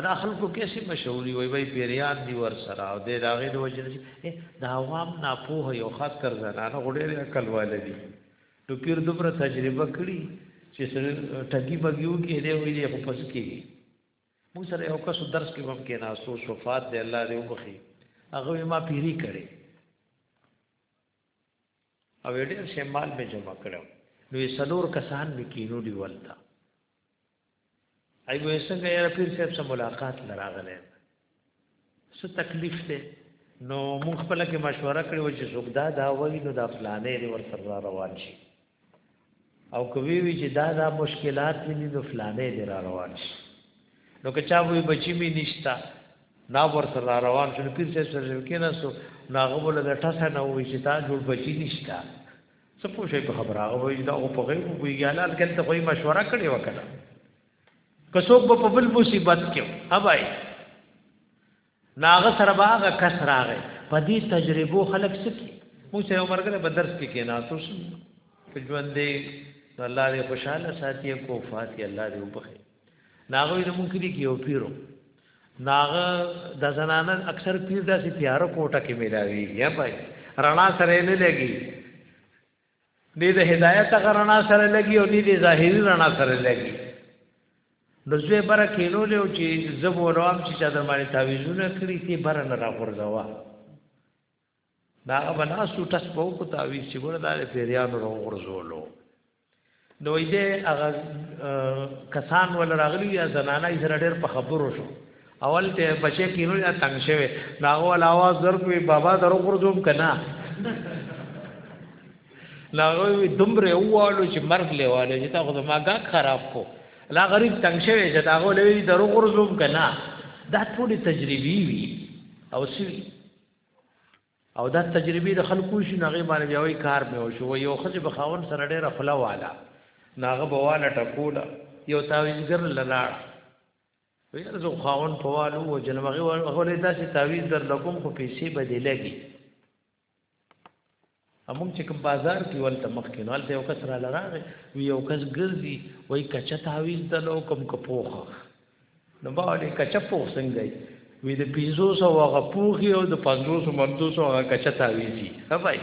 S1: ادا خلکو کیسې مشهوري وي وي پیریان دی ور سره او د داغه د وجنه چې د عوام ناپوه یو خاص کر زنانه غډېره عقل والدي نو پیر دومره تجربه کړي چې سره ټګي بګیو کې دی وي دی خو پس کېږي موږ سره یو کس درس کې هم کې ناسو صفات دی الله دې وبخي هغه ما پیری کړي او ډېر شمال به جمع کړو نو یې سلور کسان مې کینو دی ولتا ایو څنګه یې پیر صاحب سره ملاقات لراغله څه تکلیف ده نو موږ خپل کې مشوره کړې و چې زګدا دا وایي نو دا فلانې دی ور سره روان شي او کوي وی چې دا دا مشکلات دي نو فلانې دی را روان شي نو که چا وی بچی می نشتا نا ور سره روان شو پیر صاحب سره کې نه سو ناغه بوله د ټسه نه وی چې تا جوړ بچی نشتا څه پوه شي په خبره هغه وایي دا خو په غیب پوهېږي الله هلکل ته خو یې مشوره کړې وه که نه که څوک به په بل مصیبت کې ابای نو هغه سره به هغه کس راغی په دې تجربو خلک څه کوي موږ سره عمر کړه په درس کې کېناستو ژوندې الله دې خوشاله ساتي کو فاتي الله دې وبخي ناغوی د مونږ کلی کې یو پیرو ناغه د زنانه اکثر پیر داسې تیار کوټه کې ملاوي یا پای رڼا سره نه لګي دې د هدایت غرنا سره لګي او دې د ظاهري رڼا سره لګي نو زه بره کینو له چې زبو روام چې چا د باندې تعویذونه کړی تی بره نه راغورځوا دا بلا سوټس په کو تاوی چې ګور دا پیریان رو غرزولو نو دې هغه کسان ول راغلی یا زنانه یې سره ډېر په خبرو شو اول ته بچی کینو یا تنگ شوی ناغه ول आवाज درکوي بابا درو غرزوم کنا ناغه دومره اوالو چې مرګ لیواله چې تا خو ما غا خراب کو لا غریب تنگ شوی چې دا غو لوي درو غرزوم کنا دا ټول تجربي وي او سوي او دا تجربه د خلکو شي نغه باندې بیا وی کار مې او شو یو خځه به خاون سره ډېر خلا والا ناغه بواله ټکوله یو تعویزګر للاړ ویل زه خاون په والو او جنمغه ولې داسې تعویز در لکم خو پیسې بدلېږي امونږ چې کوم بازار کې ولته مخ کې نو هلته یو کس را لراغې وی یو کس ګرځي وای کچه تعویز د لو کوم کپوخه نو ما ولې کچه پوخ څنګه وی د پیزو سو هغه پوخي او د پنځو سو مردو سو هغه کچه تعویزي هبای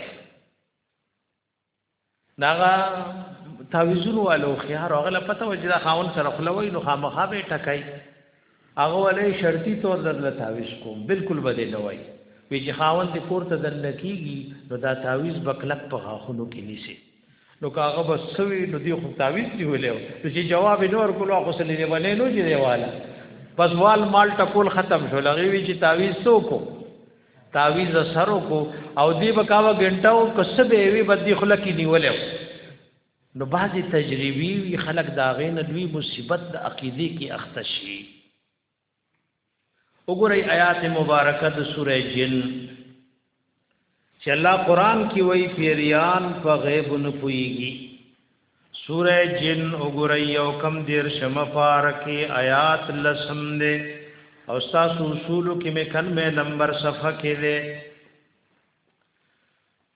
S1: ناغه تعویزونو والو خيار هغه پته وجدا خاون سره خلوي نو خامخا به ټکای هغه ولې شرطي طور درله تعویز کوم بالکل به دې نه وای وی چې خاوند دې کور ته دننه کیږي نو دا تعویز به کلک په غاښونو کې نیسي نو کاغه بس سوي نو دی خو تعویز دی ویلو نو چې جواب نه ورکول خو سلی دی باندې نو چې دیواله بس وال مال ټکول ختم شو لغوی وی چې تعویز سو کو تعویز سره کو او دی بکاوه غنټاو کسبه وی بدی خلک نیولیو نو بعضی تجربی وی خلق داغه نه لوی مصیبت د عقیده کې اخته شي وګورئ آیات مبارکه د سوره جن چې الله قران کې وایي پیریان په غیب نه پويږي سوره جن وګورئ یو کم دیر شم پارکه آیات لسم ده او تاسو اصول کې مې کلمه نمبر صفحه کې ده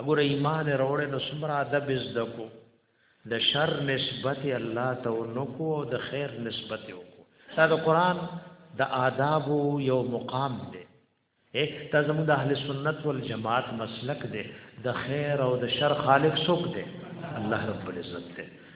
S1: اګور ایمان وروړې نو څومره ادب زده کو د شر نسبت الله ته نکو او د خیر نسبت وکړو دا د قران د آداب یو مقام دی اې ته زموږ د اهل سنت والجماعت مسلک دی د خیر او د شر خالق څوک دی الله رب العزت دی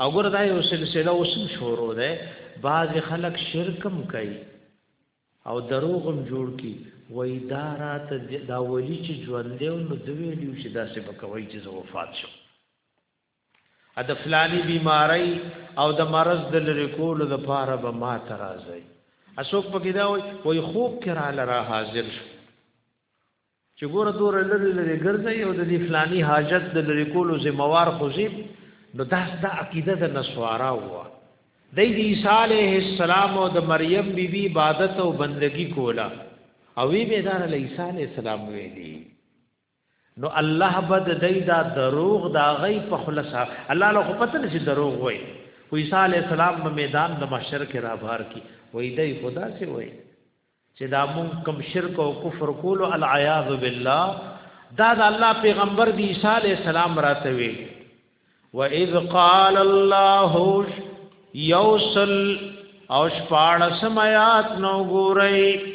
S1: او ګور دا یو سلسله اوسم شروع ده بعض خلک شرکم کوي او دروغم جوړ کی وای دا رات دا ولی چې ژوند دی نو دوی دی چې دا څه بکوي چې زه وفات شم د فلانی بیماری او د مرض د لری کولو د پاره به ما ترازی اسوک پکې دا وای وای خوب کرا لرا حاضر شو چې ګور دور لری لری ګرځي او د دې فلانی حاجت د لری کولو ذمہوار خوزیب نو دا د عقیده د نسوارا هوا د عیسی علیه السلام او د مریم بیبي بی عبادت او بندگی کولا او وی به دار علیه السلام ویلی نو الله بد دای دا دروغ دا غي په خلص الله له خو پته نشي دروغ وای خو عیسی علی السلام په میدان د محشر کې را بهر کی وای دای خدا سي وای چې دا مون کم شرک او کفر کول او العیاذ بالله دا د الله پیغمبر دی عیسی علی السلام راته وی و اذ قال الله یوصل او شپاړسم آیات نو ګورئ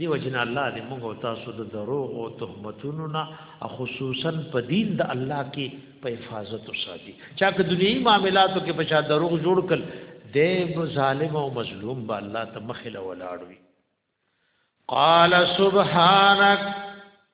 S1: دیو جن الله دې موږ او تاسو د دروغ او تهمتونو نه خصوصا په دین د الله کې په حفاظت وساتي چا که دنیوي معاملاتو کې په چا دروغ جوړ کړ دې ظالم او مظلوم به الله ته مخله ولاړوي قال سبحانك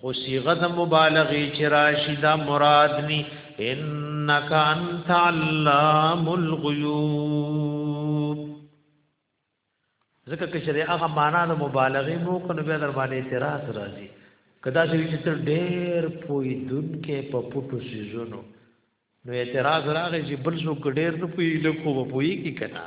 S1: خو صيغه د مبالغه چې راشي دا مراد ني انك انت علام الغيوب ځکه چې شریعه هغه معنا د مبالغه مو کنه بیا در باندې اعتراض راځي کدا چې تر ډېر پوي دن کې په پټو سيزونو نو اعتراض راغی چې بل څوک ډېر نه پوي لکه و پوي کې کنا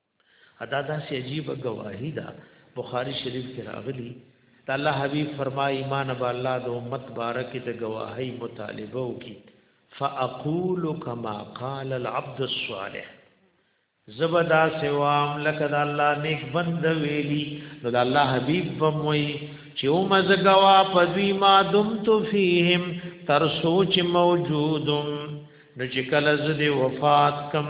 S1: ادا داسې عجیب گواهی ده بخاری شریف کې راغلی دا الله حبیب فرمای ایمان با الله د امت بارک د گواهی مطالبه وکي فاقول كما قال العبد الصالح زبدا سوام لکه د الله نیک بند ویلی نو د الله حبیب بموي چې او مزګوا پدوی ما دم تو فیهم تر سوچ موجودم نو چې کله زده وفات کم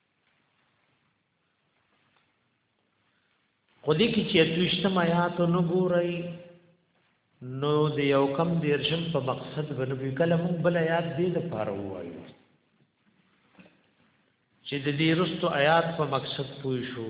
S1: خو دې کې چې دوشتم آیات نو ګورئ نو د یو کم دیرشم په مقصد باندې کله مونږ بل آیات دې د پاره وایو چې د دې رستو آیات په مقصد پوه شو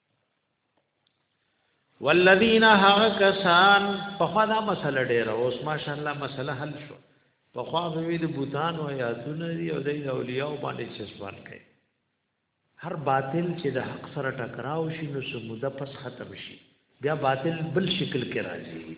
S1: والذین هغه کسان په خوا دا مسله ډیره اوس ماشاءالله مسله حل شو په خوا به وی د بوتان او یادونه دی او د اولیاء باندې چسپان کوي هر باطل چې د حق سره ټکراو شي نو سموده پس ختم شي بیا باطل بل شکل کې راځي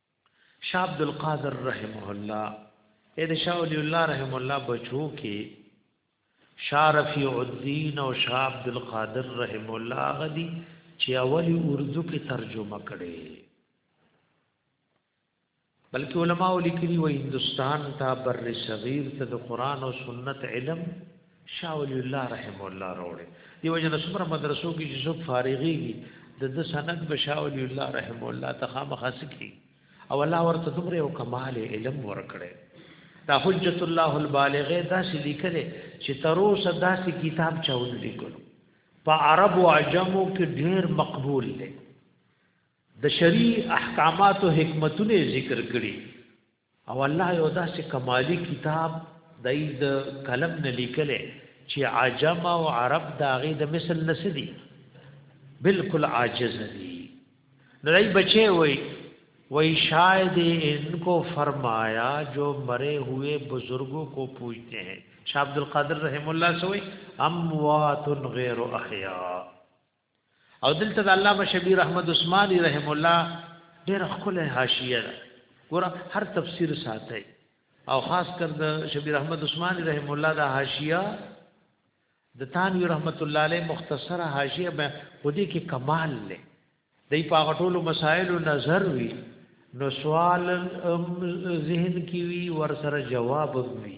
S1: شاه عبد القادر رحمه الله اې د شاه ولي الله رحمه الله بچو کې شاه رفیع الدین او شاه عبد القادر رحمه الله غدي چې اولی اردو کې ترجمه کړي بلکې علما لیکلي و هندستان ته بر صغیر ته د قران او سنت علم شاه ولی الله رحم الله راوړي دیو جن څومره مدرسو کې چې څوک فارغيږي د د سند بشاه ولی الله رحم الله تخامه خاصکی او الله ورته دومره او کمال علم ورکړي دا حجت الله البالغه دا چې لیکل چې تروسه داسې کتاب چاول لیکل په عرب او عجمو کې ډېر مقبول دی د شریع احکامات او حکمتونه ذکر کړي او الله یو داسې کمالی کتاب دای د قلم نه لیکل چې عجم او عرب داغه د مثل نسدي بالکل عاجز دي نړۍ بچي وای وای شاید ان کو فرمایا جو مرے ہوئے بزرگوں کو پوجتے ہیں شاہ عبد القادر رحم الله سوئی اموات غیر احیاء او دلته د علامه شبیر احمد عثماني رحم الله ډېر خپل حاشیه ده ګور هر تفسیر ساتي او خاص کر د شبیر احمد عثماني رحم الله د حاشیه د تانوی رحمت الله علیه مختصره حاشیه به ودی کې کمال لې دای په غټولو مسائل نظر وی نو سوال ذهن کې وی ور سره جواب وی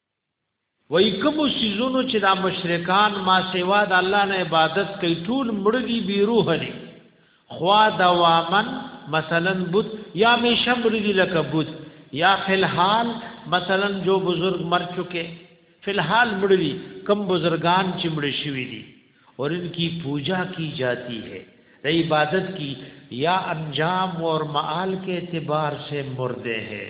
S1: وای کوم سيزونو چې دا مشرکان ما سیوا د الله نه عبادت کوي ټول مړ دي بي روح دي خوا دوامن مثلا بت یا می شمر دی لکه بت یا فی الحال مثلا جو بزرگ مر چکے فی الحال مړ دي کم بزرگان چې مړ شوی دي اور ان کی پوجا کی جاتی ہے د عبادت کی یا انجام اور معال کے اعتبار سے مردے ہیں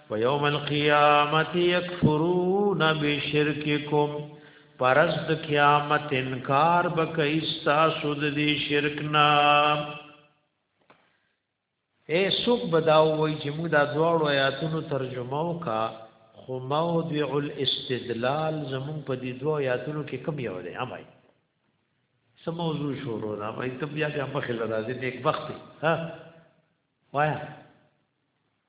S1: ويوم القيامت يكفرون بشرككم پرز د قیامت انکار بکای تاسو د دې شرک نه اے سوق بداو وای چې موږ دا دواړو آیاتونو ترجمه وکا خو موضع الاستدلال زمون په دې دوه آیاتونو کې کم یو دی امای سم موضوع شروع را مې ته بیا بیا مخې لراځي نیک وخت ها وایا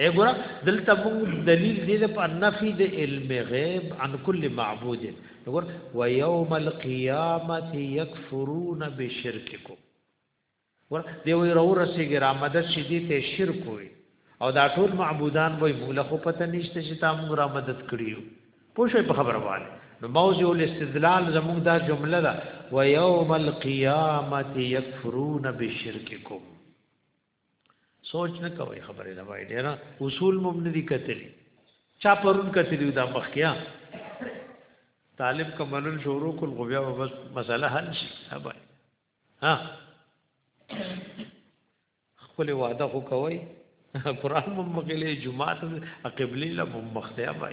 S1: اے ګور دلته موږ دلیل دې د په نفي د علم غیب عن کل معبود ګور و یوم القیامت یکفرون بشرککم ګور دی وی رو رسیږي را مدد شې دې ته شرک وي او دا ټول معبودان وای موږ خو پته نشته چې تا موږ را مدد کړیو پوه شئ په خبره باندې نو موضوع الاستدلال زموږ دا جمله ده و یوم القیامت یکفرون بشرککم سوچ نه کوي خبره دا وای ډیره اصول مم نه دي کتلی چا پرون کتلی دا مخکیا طالب کمنن شروع کول غو بیا بس مسله حل شي ابا ها خپل وعده خو کوي قران مم مغلي جمعه قبلي له مم مخته ابا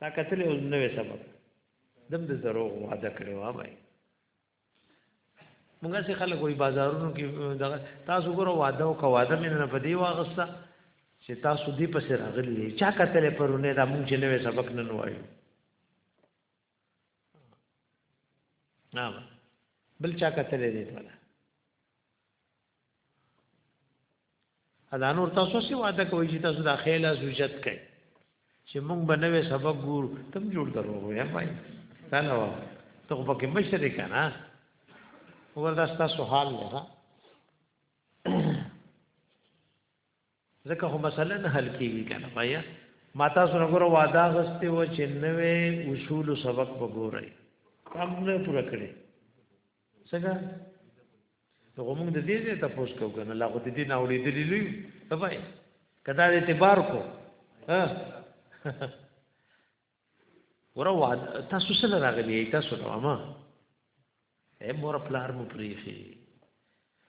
S1: تا کتلی نو سبب دم د زرو وعده کړو ابا موږ سه خلک وي بازارونو کې دغه تاسو ګورو واده او کواده مين نه پدی واغستا چې تاسو دې پسې راغلي چا کتل پرونه دا موږ چې نوې سبق نن وایو نه بل چا کتل دې ولا ادا نور تاسو سی وعده کوي چې تاسو دا خیله زوجت کوي چې موږ به نوې سبق ګور تم جوړ درو یا پای دا نو ته په کې مشره کنه وردا تاسو حال نه ځکه خو مسله نه حل کیږي کنه بیا ما تاسو نه ګورو واده غسته و چې نوې اصول سبق وګورئ کم نه پوره کړي څنګه نو موږ د دې ته تاسو کو کنه لا خو دې نه وړي دې لوي بابا کدا دې اعتبار کو ها ورو تاسو سره راغلی تاسو ته ما اے مور پلار مو پریخي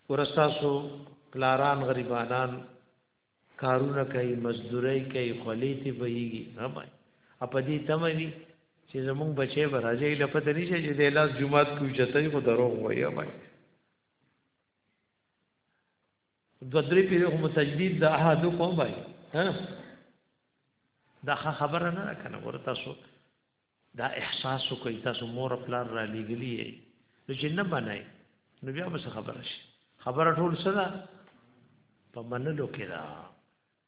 S1: ورستاسو پلاران غریبانان کارونه کوي مزدوري کوي خلیتی بهيږي نه پای اپ دې تموي چې زمونږ بچي به راځي لپاره دې چې د لاس جمعات کوي چې ته خو درو وایې وایې دو درې پیرې هم تجدید د احد کوم بای ها دا خبره نه کنه ور تاسو دا احساس کوي تاسو مور پلان را لګلی نو چې نه بنای نو بیا به خبره شي خبره ټول سره په منلو کې دا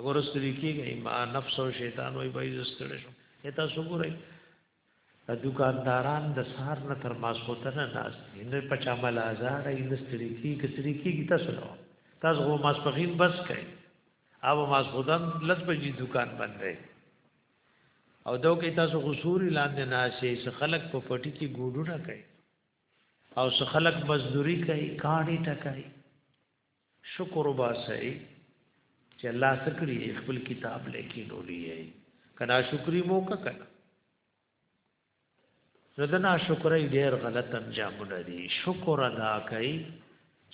S1: اگر استری کیږي ما نفس او شیطان وای بای زستړ شو اته سګورای د دکانداران د سار نه تر ماسوتنه ناس نه پچا مل آزاد ای نستری کی کسری کیږي تاسو نو تاسو غو ماسپخین بس کړئ او ماسودن لږ په جی دکان باندې او دو کې تاسو غسوري لاندې ناشې څه خلق په پټي کې ګوډونه کوي او څه خلق مزدوري کوي کاڼي ټکای شکر وباسئ چې الله سکړي خپل کتاب لیکي نو لري کنا شکرې مو کړه نو د ناشکرۍ ډېر غلط انجامونه دي شکر ادا کړئ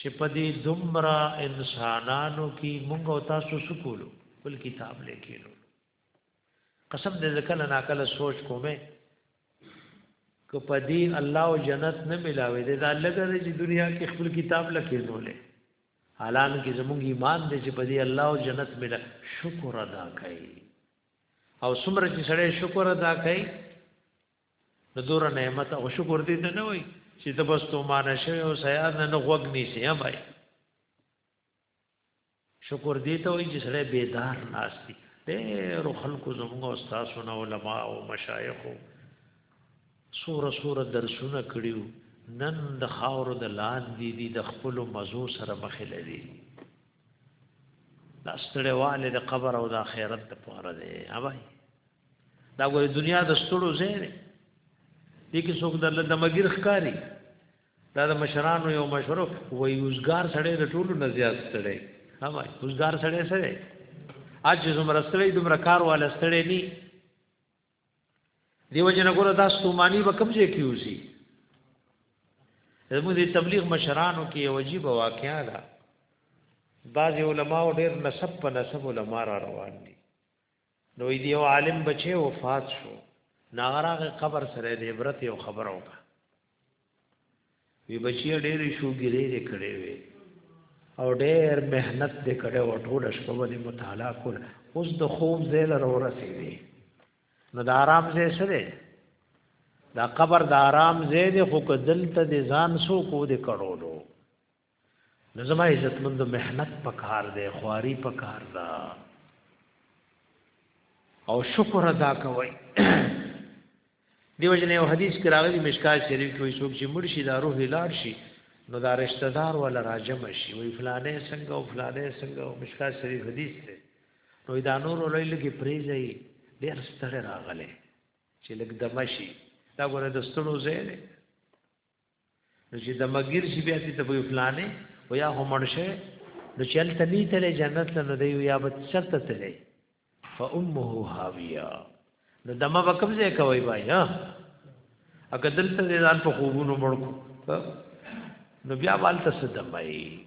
S1: چې په دې دومره انسانانو کې موږ او تاسو سکولو خپل کتاب لیکي نو قسم دې ځکه نه کله سوچ کومه که په دې الله او جنت نه ملاوي دې دا لګره چې دنیا کې خپل کتاب لکې نولې حالان کې زموږ ایمان دې چې په دې الله او جنت ملا شکر ادا کړي او څومره چې سړی شکر ادا کړي نو دور نعمت او شکر دې ته نه وي چې تبستو مان شوی او سیاد نه غوګ نیسی هم وای شکر دی ته وي چې سړی بیدار ناشتي ډېر خلکو زموږ او تاسو نه علما او مشایخ سور سور درسونه کړیو نن د خاور د لان دی دی د خپل مزو سره مخ لري دا ستړیواله د قبر او د آخرت د پاره دی اوبای دا ګورې دنیا د ستړو زیره دي کې څوک د لدمګیر ښکاری دا د مشرانو یو مشورو وای روزګار سړی د ټولو نه زیات ستړی ها وای روزګار سړی سړی اج زمره ستړی دومره کار والا ستړی نی دیو جن ګور دا ستومانی به کوم ځای کیوسی زموږ د تبلیغ مشرانو کې یو عجیب واقعا ده بعض علماو ډېر نسب په نسب علما را روان دي نو دی یو عالم بچي وفات شو ناغراغه قبر سره د عبرت یو خبر وکا وی بچی ډېر شو ګری دې کړې وي او ډېر مهنت دې کړې او ټول شپه باندې مطالعه کول اوس د خوب زیل را ورسېږي نو د آرام زې سره دا قبر د آرام زې دې خو کدل ته دې ځان سو کو دې کړولو نو زما عزتمند محنت پکار دی خواري پکار ده او شکر ادا کوي دیو جن یو حدیث کې راغلی مشکات شریف کې وي څوک چې مرشي دا روح لاړ شي نو دا رشتہ دار ولا راجم شي وي فلانه څنګه او فلانه څنګه او مشکات شریف حدیث ته نو دا نور ولې لګي پریزي ډېر ستړي راغله چې لګ دمشي دا ګوره د ستړو زیره نو چې د مګیر شي بیا ته په فلانه او یا هم مرشه نو چې هلته نه تلې جنت ته نو دی یا به چرته تلې فامه هاویه نو دمه به کوم ځای کوي بای ها اګه دلته ځان په خوبونو مړکو نو بیا والته څه دمای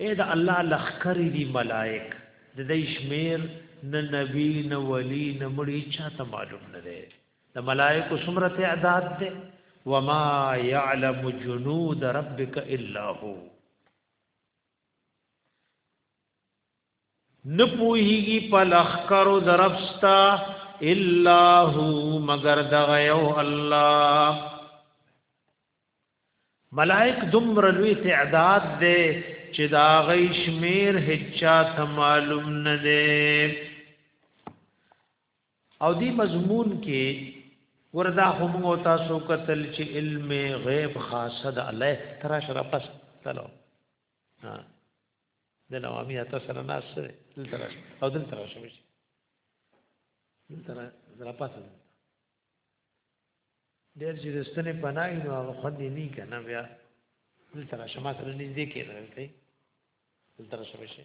S1: اې د الله لښکرې دي ملائک د دی شمېر نه نبی نه ولی نه مړي هیچا ته معلوم نه دی د ملائکو څومره تعداد دی وما يعلم جنود ربك الا هو نه پوهیږي په لخرو درفستا الا هو مگر دغه یو الله ملائک دمر لوی تعداد دے چې دا غي شمیر هچا ته معلوم نه دے او دی مضمون کې وردا هم او تاسو قتل چې علم غیب خاصه ده الله ترا شرفس تلو ها د نوامي تاسو سره ناس سره دلته او دلته شوي دلته را پاتې ډېر چې دستنې پناه نو هغه خوند یې نه کنه بیا دلته راشه ما سره نږدې کېدل ته دلته راشه بشه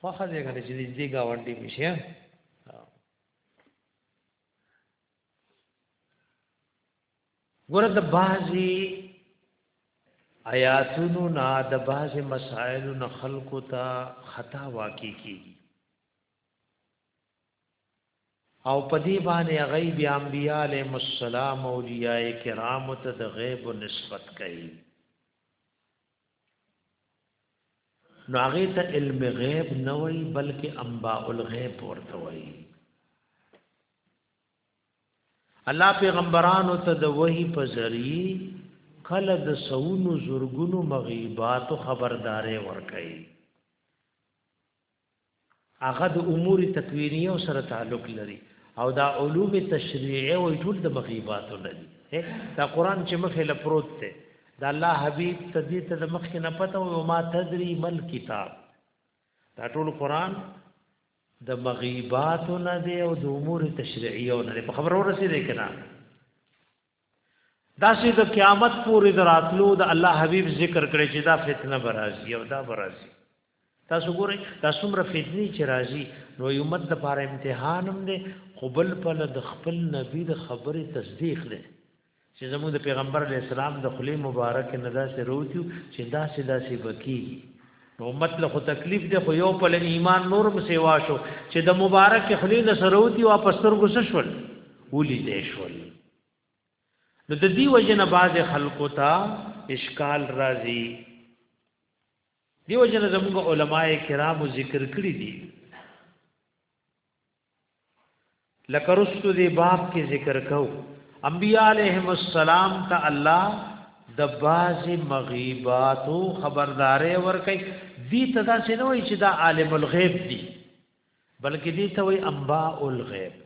S1: خوخه دې کنه چې نږدې گاونډي بشه ګوره د بازي آیاتونو نه د بازي مسائل نه خلقو ته خطا واقع کیږي او په دې باندې هغه بیا انبیاء علیهم السلام او اولیاء کرام ته د غیب نسبت کوي نو هغه ته علم غیب نه وای بلکې انباء الغیب ورته وای الله پیغمبرانو ته د وحی په ذریعہ کله د سونو زورګونو مغیبات خبردارې ورکړي هغه د امور تکوینیه سره تعلق لري او دا علوم تشریعي او ټول د مغیباتو نه دي دا قران چې مخه لپروت ته دا الله حبیب تدې ته د مخ نه پته او ما تدری مل کتاب دا ټول قران د مغیباتو نه دی او د امور تشریعیو نه په خبرو رسیدې کنا داسې د قیامت پورې دراتلو د الله حبیب ذکر کړي چې دا فتنه برازي او دا برازي تاسو ګورئ تاسو مر فتنی چې راځي نو یومت د پاره امتحان هم دی خو بل په د خپل نبی د خبرې تصدیق دی چې زموږ د پیغمبر علی السلام د خلی مبارک نه داسې روتیو چې داسې داسې بکی نو امت له خو تکلیف دی خو یو په ایمان نورم سیوا شو چې د مبارک خلی نه سروتی او پستر ګس شول ولي دې شول نو د دې وجنه باز خلکو ته اشکال راځي دیو جن زموږ علما کرام ذکر کړی دي لکه رستو دی باب کې ذکر کو انبیاء علیهم السلام ته الله د باز مغیبات او خبرداري ورکي دي تدا چې نوې چې دا عالم الغیب دي بلکې دي ته وي انباء الغیب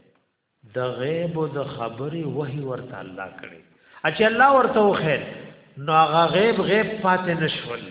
S1: د غیب او د خبري وਹੀ ورته الله کړي اچ الله ورته خیر نو هغه غیب غیب پاتې نشول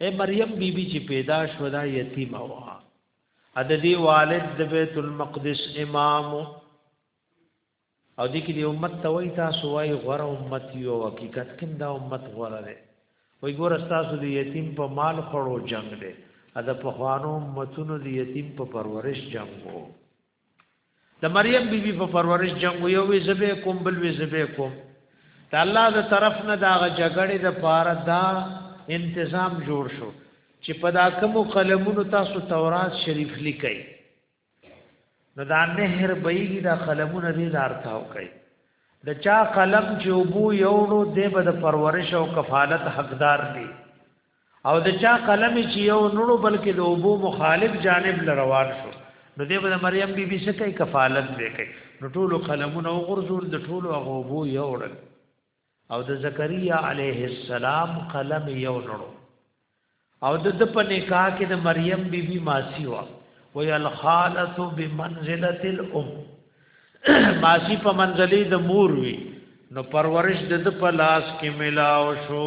S1: اے مریم بی بی چې پیدا شو دا یتیمه و ا د دې والد د بیت المقدس امام او دې کې د امت ته وای تاسو وای غره امت یو حقیقت کوم دا امت غره ده وای ګور تاسو د یتیم په مال خړو جنگ ده ا د پخوانو امتونو د یتیم په پرورش جنگ وو د مریم بیبي په پرورش جنگ یو وی زبه کوم بل وی زبه کوم ته الله د طرف نه دا جګړې د پاره دا انتظام جوړ شو چې په دا کوم قلمونو تاسو تورات شریف لیکئ نو دا نهر بېږي دا قلمونه دې دارتاو کوي د چا قلم چې وبو یوړو دې به د پرورش او کفالت حقدار دی او د چا قلم چې یو نړو بلکې د اوبو مخالف جانب لروان شو نو دې به مریم بي بي څه کوي کفالت دې کوي نو ټولو قلمونه او غرزول د ټولو هغه اوبو یو ډول او د زکریا علیه السلام قلم یو نړو او د د په نکاح کې د مریم بي بي ماسی وا وی الخالت بمنزله الام ماسی په منزلې د مور وی نو پرورش د د په لاس کې ملاو شو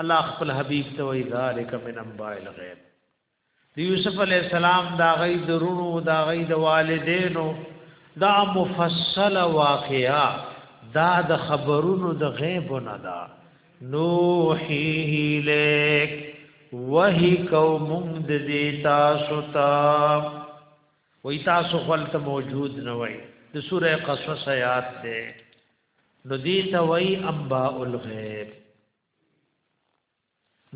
S1: الله خپل حبيب ته وی ذالک من انباء الغیب دی یوسف علی السلام دا غي درونو دا غي د والدینو دا مفصل واقعا دا د خبرونو د غیب نه دا نوحیه لیک وحی قوم د دی تاسو ته وی تاسو خپل ته موجود نه وای د سوره قصص آیات ده نو دی ته وای انباء الغیب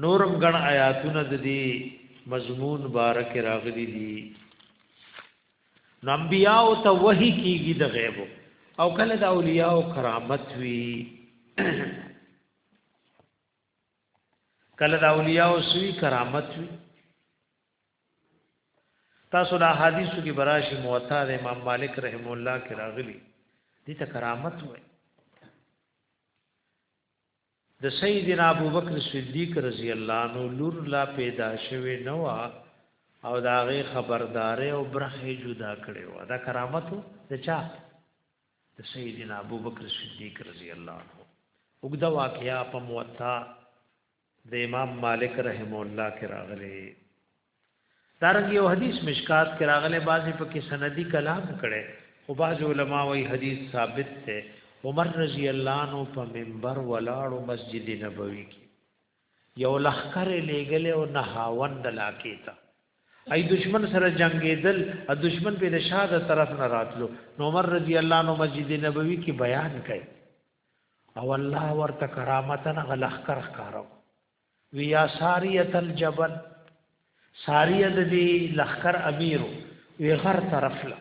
S1: نورم غن آیاتونه د دې مضمون بارک راغلي دي نبیا او ته وਹੀ کیږي د غیب او کله د اولیاء او کرامت وی کله د اولیاء او سوی کرامت وی تاسو دا حدیثو کې براشي موطا د امام مالک رحم الله کې راغلي دي ته کرامت وای د سیدنا ابوبکر صدیق رضی الله عنه لور لا پیدا شوه نو او دا غي خبردارې او برخه جدا کړي و دا کرامت د چا د سیدنا ابوبکر صدیق رضی الله عنه وګدا واقعیا په موتا د امام مالک رحم الله کې راغلي دارنګ یو حدیث مشکات کې راغلي بعضی په کې سندي کلام کړي خو بعض علما وایي حدیث ثابت ده عمر رضی الله عنه په منبر ولاړو مسجد نبوي کې یو لخر لېګل او نهاوند لاکې تا ای دشمن سره جنگېدل ا دشمن په نشاده طرف نه راتلو نو عمر رضی الله عنه مسجد نبوي کې بیان کړي او الله ورته کرامتن غلخ کر ښکارو ویا ساریت الجبل ساریه د دې لخر امیر وی غر طرف له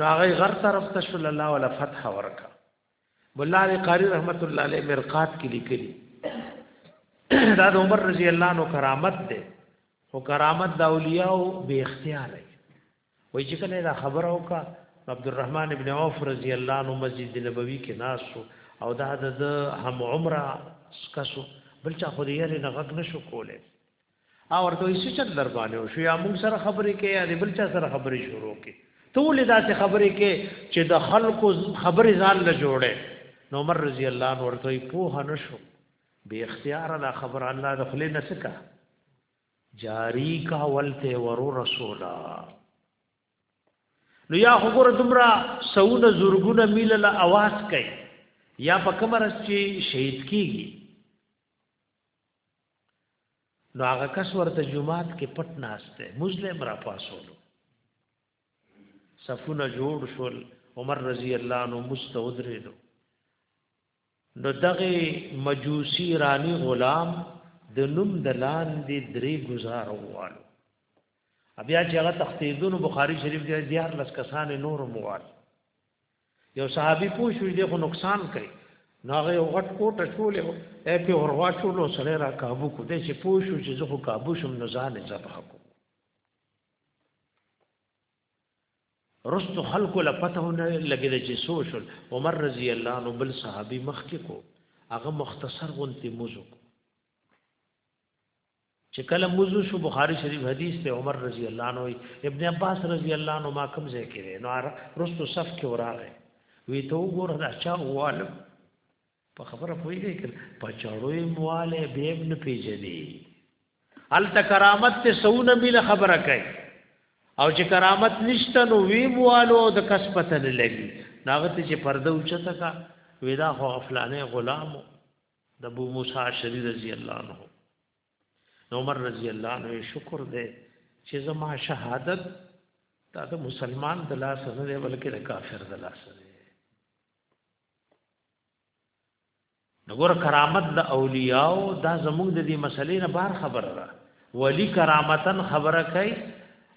S1: نو هغه غر طرف ته صلی الله ولا فتح ورکا مولا علی قاری رحمت الله علیه مرقات کې لیکلی دا د عمر رضی الله عنه کرامت ده او کرامت د اولیاء او به اختیار دی وای چې کله دا خبره وکا عبدالرحمن ابن عوف رضی الله عنه مسجد نبوي کې ناسو او دا د هم عمره سکسو بل چا خو دې یې نه غږ نشو کوله او ورته یې څه در باندې شو یا موږ سره خبرې کې یا بل چا سره خبرې شروع کې ټول داسې خبرې کې چې د خلکو خبرې ځان له جوړه نو عمر رضی الله عنه ورته یې په هنشو به اختیار لا خبر الله د خلې نسکا جاری کول ته ورو رسولا نو یا وګوره دومره سونه زورګونه میل له आवाज کوي یا په کمر چې شهید کیږي نو هغه کس ورته جمعات کې پټ ناشته مسلم را پاسولو صفونه جوړ شول عمر رضی الله عنه مستودریدو نو دغه مجوسی رانی غلام د نوم د لاندې درې گزار ووالو بیا چې هغه تختیدونو بخاری شریف دی دیار لس کسان نور موال یو صحابي پوښوي دی خو نقصان کوي نو هغه یو غټ کوټه چولې او په وروا چولو سره را کابو کو دې چې پوښو چې زه خو کابو شم نو ځان یې ذبح کو رستو خلکو له پته نه لګیدل چې سو شول عمر رضی الله عنه بل صحابي مخ کې کو هغه مختصر غونتی موضوع کو چې کله موضوع شو بخاری شریف حدیث ته عمر رضی الله عنه ابن عباس رضی الله عنه ما کوم ځای کې نو رستو صف کې وراغه وی ته وګوره دا چا واله په خبره پوهیږي کړ په چړو یې مواله به ابن پیجنې ال کرامت ته سونه مل خبره کوي او چې کرامت نشته نو وی موالو د کس پته نه لګي ناغت چې پرده اوچته کا ودا خو افلانه غلام د ابو موسی شری رضی الله عنه نو عمر رضی الله عنه شکر دې چې زما شهادت دا د مسلمان د لاس نه دی بلکې د کافر د لاس دی نګور کرامت د اولیاء دا زموږ د دې مسلې نه بار خبره ده ولی کرامتن خبره کوي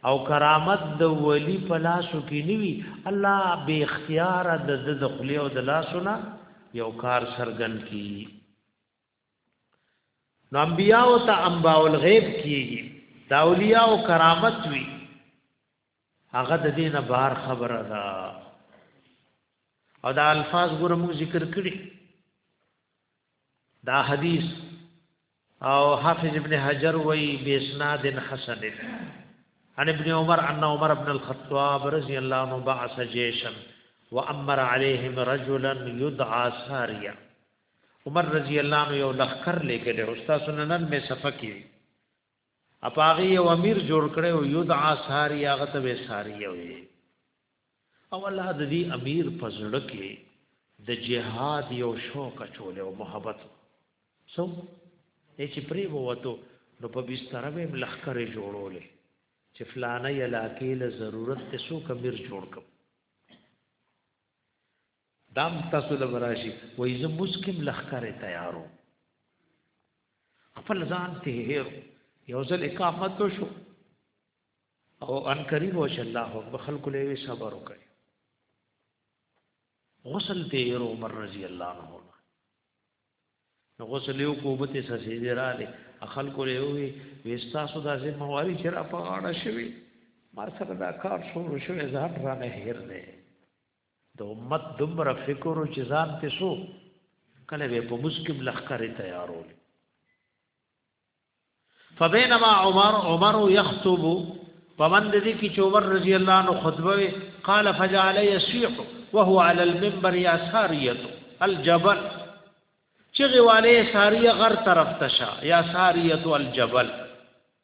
S1: او کرامت د ولی په لاسو کې نیوي الله به اختیار د د خلی او د لاسونه یو کار سرګن کی نو انبیاء او ته انباء الغیب کیږي دا اولیاء او کرامت وی هغه د دینه بار خبره ده او دا الفاظ ګور موږ ذکر کړی دا حدیث او حافظ ابن حجر وی بیسناد حسن عن ابن عمر ان عمر ابن الخطاب رضی الله عنه بعث جيشا وامر عليهم رجلا يدعى ساريا عمر رضی الله عنه یو لخر لګل او تاسو نن مې صفه کې په هغه یو امیر جوړ کړی او یدعا ساری هغه ته به ساری وي او الله د دې امیر په زړه کې د جهاد یو شوق چولې او محبت سو چې پری ووتو نو په بستر به لخر جوړولې چې فلانه علاقې له ضرورت ته سو کمیر جوړ کړ دام تاسو له راشي وای زه مسکم لخر تیارو خپل ځان ته هیر یو ځل اقامت شو او ان قریب او چې الله اکبر خلق له وی صبر وکړي غسل ته یې عمر رضی الله عنه نو غسل یو کو به ته سجده را لې خلق له وی وستا سودا زه مواري چې را پغاړه شوی مار سره دا کار شروع شوی زه را نه هیر نه د امت دومره فکر چې ځان ته سو کله به په مسکم لخرې تیارول فبينما عمر عمر يخطب فمن ذي کی چوبر رضی الله عنه خطبه قال فجعل يسيح وهو على المنبر يا ساريه الجبل چغه والے ساریه غر طرف تشا یا ساریه الجبل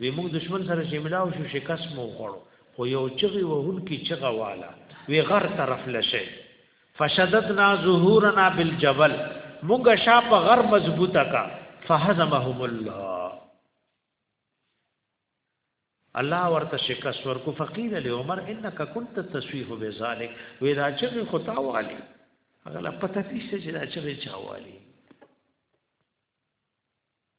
S1: وی موږ دشمن سره چې ملاو شو شکست مو خوړو خو یو چغي وهون کی چغه والا وی غر طرف لشه فشددنا ظهورنا بالجبل موږ شاپ غر مضبوطه کا فهزمهم الله الله ورته شکست ورکو فقیل له عمر انک كنت تسویح بذلک وی دا چې خطا والی هغه پته نشته چې دا چې چا والی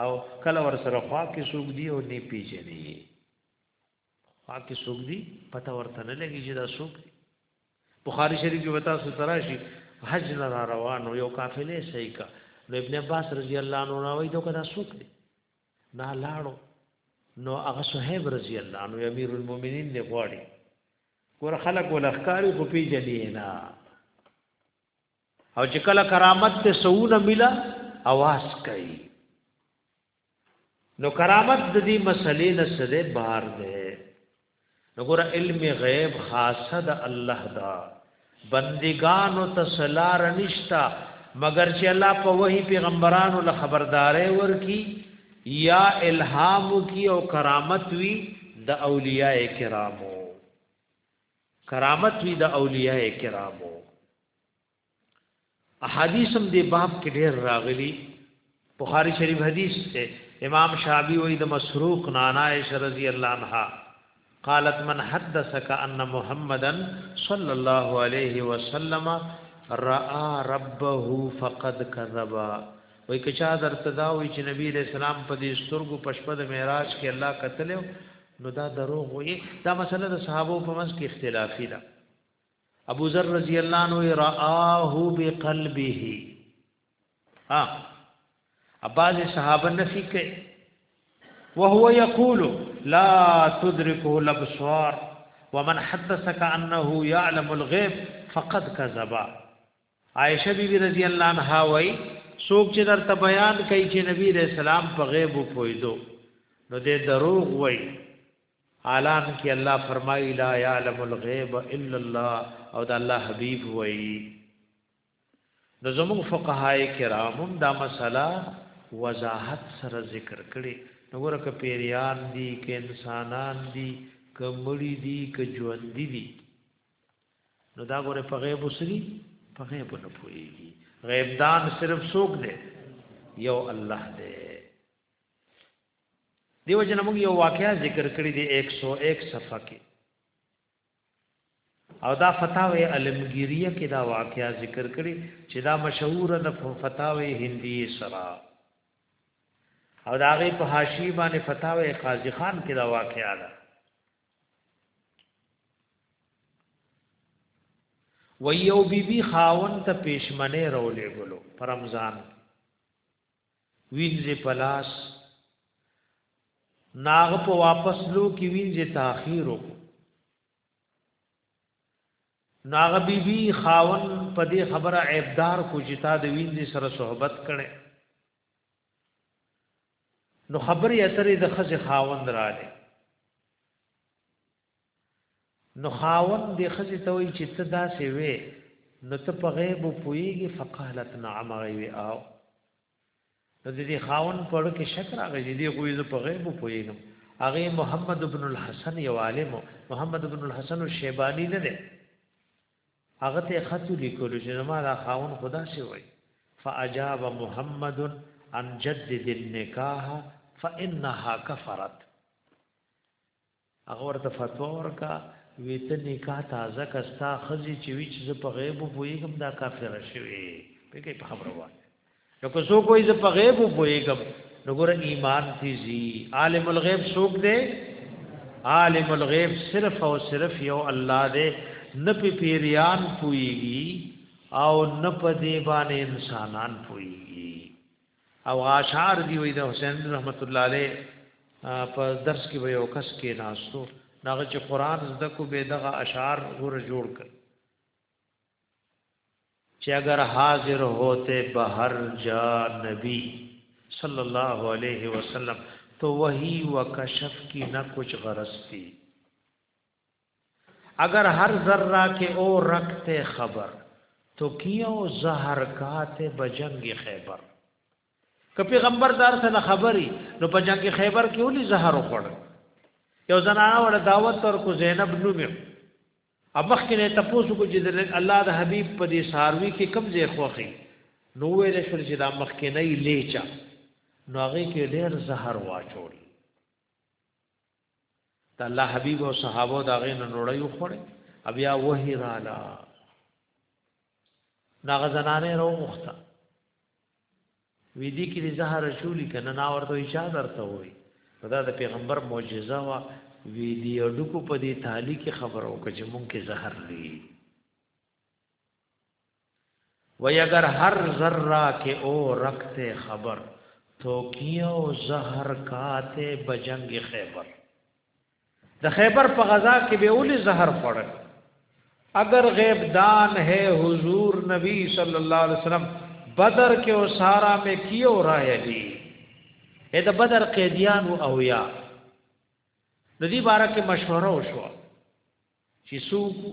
S1: او کله ور سره خوا کې سوق دی او نه پیژنې خوا کې سوق دی پته ورته نه لګي چې دا سوق دی بخاری شریف کې وتا ستراشی حج نه را روانو یو قافله صحیح کا نو ابن عباس رضی الله عنه راوي دا کدا سوق دی نه لاړو نو هغه صہیب رضی الله عنه امیر المؤمنین دی غواړي ګور خلق ولخکاری خو پیژنې نه او چې کله کرامت ته سونه ملا आवाज کوي نو کرامت د دې مسلې نه سره بار دی نګور علم غیب خاصه د الله دا بندگانو تسلار نشتا مگر چې الله په وਹੀ پیغمبرانو له خبردارې ورکی یا الهام کی او کرامت وی د اولیاء کرامو کرامت وی د اولیاء کرامو احادیث هم دی باب کې ډېر راغلي بخاری شریف حدیث ته امام شابی وی د مسروق نانا عائشہ رضی اللہ عنہا قالت من حدثك ان محمدا صلی اللہ علیہ وسلم را ربه فقد كذب وی کچا درته دا وی چې نبی علیہ السلام په دې سترګو پښپد د معراج کې الله قتل نو دا دروغ وی دا مسله د صحابه په منځ کې اختلافي ده ابو ذر رضی الله عنه رآه بقلبه ها اباز صحابه نفی کوي وهو يقول لا تدركه الابصار ومن حدثك انه يعلم الغيب فقد كذب عائشه بی رضی الله عنها وای څوک چې درته بیان کوي چې نبی رسول الله په غیب پویدو نو دې دروغ وای اعلان کې الله فرمایي لا يعلم الغيب الا الله او دا الله حبيب وایي نو زموږ فقهای کرامم دا مسله وضاحت سره ذکر کړي نو ورکه پیریان دي کې انسانان دي کمړي دي ک ژوند دي دي نو دا ګوره په غیب وسري په غیب نه پويږي غیب دان صرف څوک دی یو الله دی دیو جن موږ یو واقعیا ذکر کړی دی 101 صفحه کې او دا فتاوی علمگیریه کې دا واقعیا ذکر کړی چې دا مشهور د فتاوی هندی سرا او دا غي په حاشی باندې فتاوی قاضی خان کې دا واقعیا ده و یو بی بی خاون ته پېشمنه رولې ګلو پر رمضان وینځې په لاس ناغ په واپس لو کې وینځې تاخير وکړو ناغ بی بی خاون په دې خبره عیبدار کو چې تا د وینځې سره صحبت کړي نو خبرې اترې د خزه خاوند رااله نو خاوند دې ښځې ته وایي چې ته داسې وې نو ته په غیب پوهېږي فقالت نعم هغه وی او نو د دې خاون په اړه کې شک راغی چې دې غوې زه په غیب پوهېږم هغه محمد ابن الحسن یو عالم محمد ابن الحسن الشیبانی نه دی هغه ته خط لیکلو چې ما دا خاون خدا شي وای فاجاب محمد ان جدد النکاح فانها كفرت هغه ورته فتوا ورکړه وی ته نکاح تازه که ستا خزی چې وی چې زه په غیب پوهیږم دا کافر شوی په کې په خبره وای نو که څوک وایي زه په غیب پوهیږم نو ګور ایمان تیزی عالم الغیب څوک دی عالم الغیب صرف او صرف یو الله دی نه په پیریان پویږي او نه په دی باندې انسانان پویږي او اشعار دی وی د حسین رحمت الله علیه په درس کې به یو کس کې ناستو هغه چې قران زده کو به دغه اشعار غور جوړ کړ چې اگر حاضر ہوتے بہر جا نبی صلی اللہ علیہ وسلم تو وہی و کشف کی نہ کچھ غرض تھی اگر هر ذره کې او رکھتے خبر تو کیو زهر کاته بجنګ خیبر که پیغمبر دار سره خبري نو په جنگ خیبر کې ولي زهر وخوړ یو زنانه ول دعوت تر کو زینب نوم امخ کې نه تاسو کو چې الله د حبيب په دې ساروي کې کم ځای خوخي نو ویل شول چې دا مخ کې نه لیچا نو هغه کې ډېر زهر واچول د الله حبیب او صحابه دا غین نوړی وخوړې بیا وحی رااله دا غزنانه رو مخته وی دي کې زهر شولې کنه نا ورته اشاره درته وای دا د پیغمبر معجزه وا وی دي اډو کو په دې تالی کې خبرو کې چې مونږ کې زهر دی وی اگر هر ذره کې او رکھتے خبر تو کیو زهر کاته بجنګ خیبر د خیبر په غزا کې به اولی زهر خوړل اگر غیب دان ہے حضور نبی صلی الله علیه وسلم بدر کې او سارا میں کیو راهلی اې د بدر قیدیان او یا د دې باره کې مشوره وشوه چې سوکو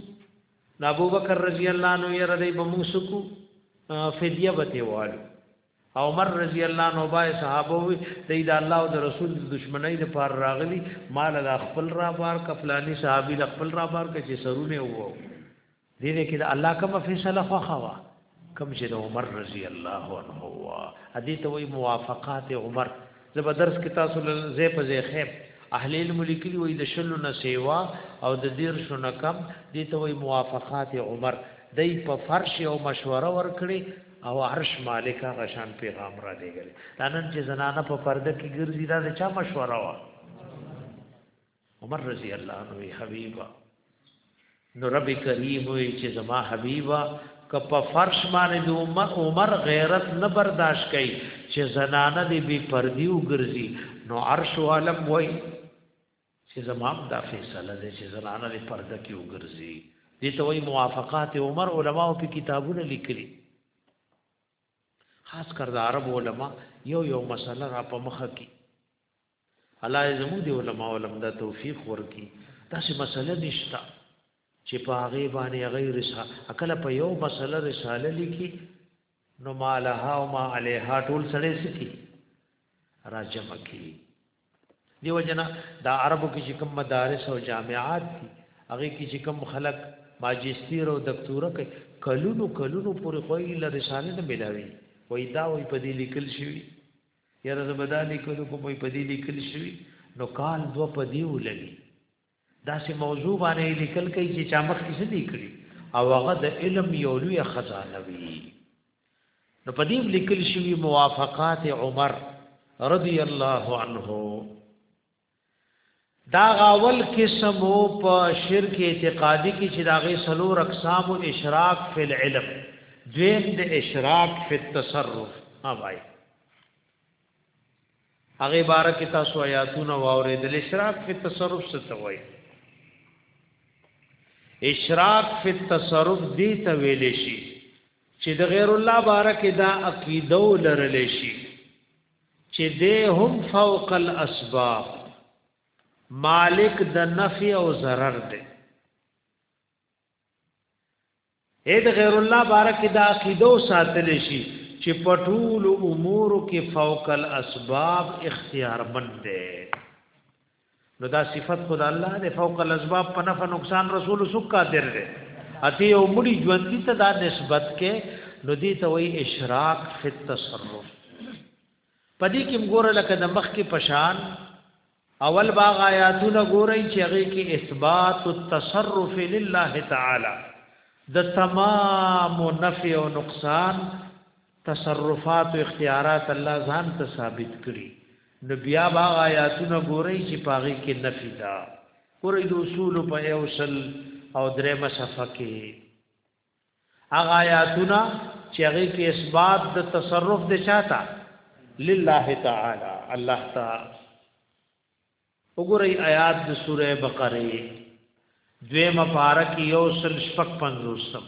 S1: د ابو بکر رضی الله عنه یې ردی به موږ سوکو فدیه به ته والو عمر رضی الله عنه بای صحابه وی دی دا الله او د رسول د دشمنی د پار راغلی مال د خپل را بار کفلانی صحابي د خپل را بار کې سرونه وو دې دې کې د الله کوم فیصله خو خوا کوم چې د عمر رضی الله عنه وا ادي ته وی موافقات عمر زبردرس کې تاسو له زې په زې خیم اهل علم لیکلي وی د شلو نه سیوا او د دیر شو نه کم دي ته وی موافقات عمر دای په فرش او مشوره ورکړي او عرش مالک هغه شان پیغام را لګل دا نن چې زنانه په پرده کې ګرځي دا د چا مشوره وا عمر رضی الله عنه حبیبا نو رب کریم وی چې زما حبیبا که په فرش باندې د عمر عمر غیرت نه برداشت کړي چې زنانه دې بي پردي وګرځي نو عرش عالم وای چې زمام دا فیصله دې چې زنانه دې پرده کې وګرځي دې ته وای موافقات عمر علماو په کتابونو لیکلي خاص کر د عرب علما یو یو مسله را په مخه کې الله یې زموږ دی علماء علم دا توفیق ورکی داسې مسله نشته چې په هغه باندې غیر رساله اکل په یو مسله رساله لیکي نو ما لها او ما علیها ټول سړی سکی راجم کی دیو جنا دا عربو کې چې کوم مدارس او جامعات دي هغه کې چې کوم خلک ماجستیر او دکتورا کوي کلونو کلونو پورې خوې ل رساله نه ملاوي وای دا وای په دې لیکل شوی یاره زه به دا لیکلو کوم وي په دې لیکل شوي نو کال دوه په دې ولګي داسې موضوع باندې لیکل کوي چې چا مخ کې څه لیکلي او هغه د علم یو لوی خزانه وي نو په دې لیکل شوی موافقات عمر رضی الله عنه دا غاول قسم په شرک اعتقادي کې چې داغه سلور اقسام او اشراق فی العلم دویم د اشراق فی التصرف ها بھائی هغه بار کې تاسو آیاتونه واورې د اشراق فی التصرف څه ته وایي اشراق فی التصرف دی ته ویل شي چې د غیر الله بارکه دا عقیده ولرل شي چې ده هم فوق الاسباب مالک د نفع او ضرر ده اې د غیر الله بارک د عقیده ساتل شي چې پټول امور کې فوق الاسباب اختیار مند ده نو دا صفت خدا الله دې فوق الاسباب په نفع نقصان رسول سو قادر دې اته یو مړي ژوند دي ته دا نسبت کې نو دې ته وای اشراق فی التصرف پدې کې موږ لکه د مخ کې پشان اول باغ آیاتونه ګورئ چې هغه کې اثبات التصرف لله تعالی د تمام نفع او نقصان تصرفات او اختیارات الله ځان ته ثابت کړي نو بیا با آیاتونه ګورئ چې پاغي کې نفي ده ګورئ د اصول په اوصل او درې مصفه کې هغه آیاتونه چې هغه کې اثبات د تصرف د چاته لله تعالی الله تعالی وګورئ آیات د سوره بقره دویمه پارک یو سل شپک پنځوسم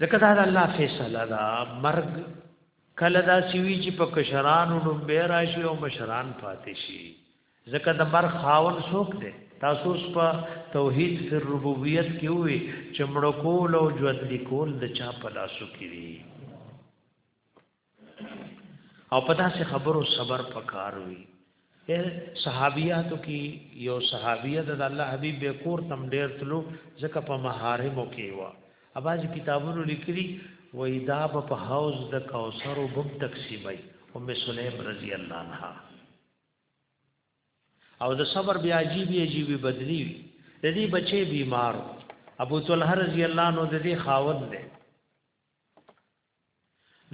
S1: ځکه دا د الله فیصله ده مرګ کله دا سوي چې په کشرانو نوم به راشي او مشران پاتې شي ځکه د مرګ خاون څوک دی تاسو په توحید فی ربوبیت کې وي چې مړ کول او ژوند کول د چا په لاسو کې دي او په داسې خبرو صبر پکار وي صحابياتو کې یو صحابيه د الله حبيب به کور تم ډېر تلو ځکه په محارمو کې و اباز کتابونو لیکلي وای دا په حوض د کوثر او بم تقسیمای ام سلیم رضی الله عنها او د صبر بیا عجیب عجیب بدلی وی د دې بچي بیمار ابو طلحه رضی الله عنه د دې خاوند دی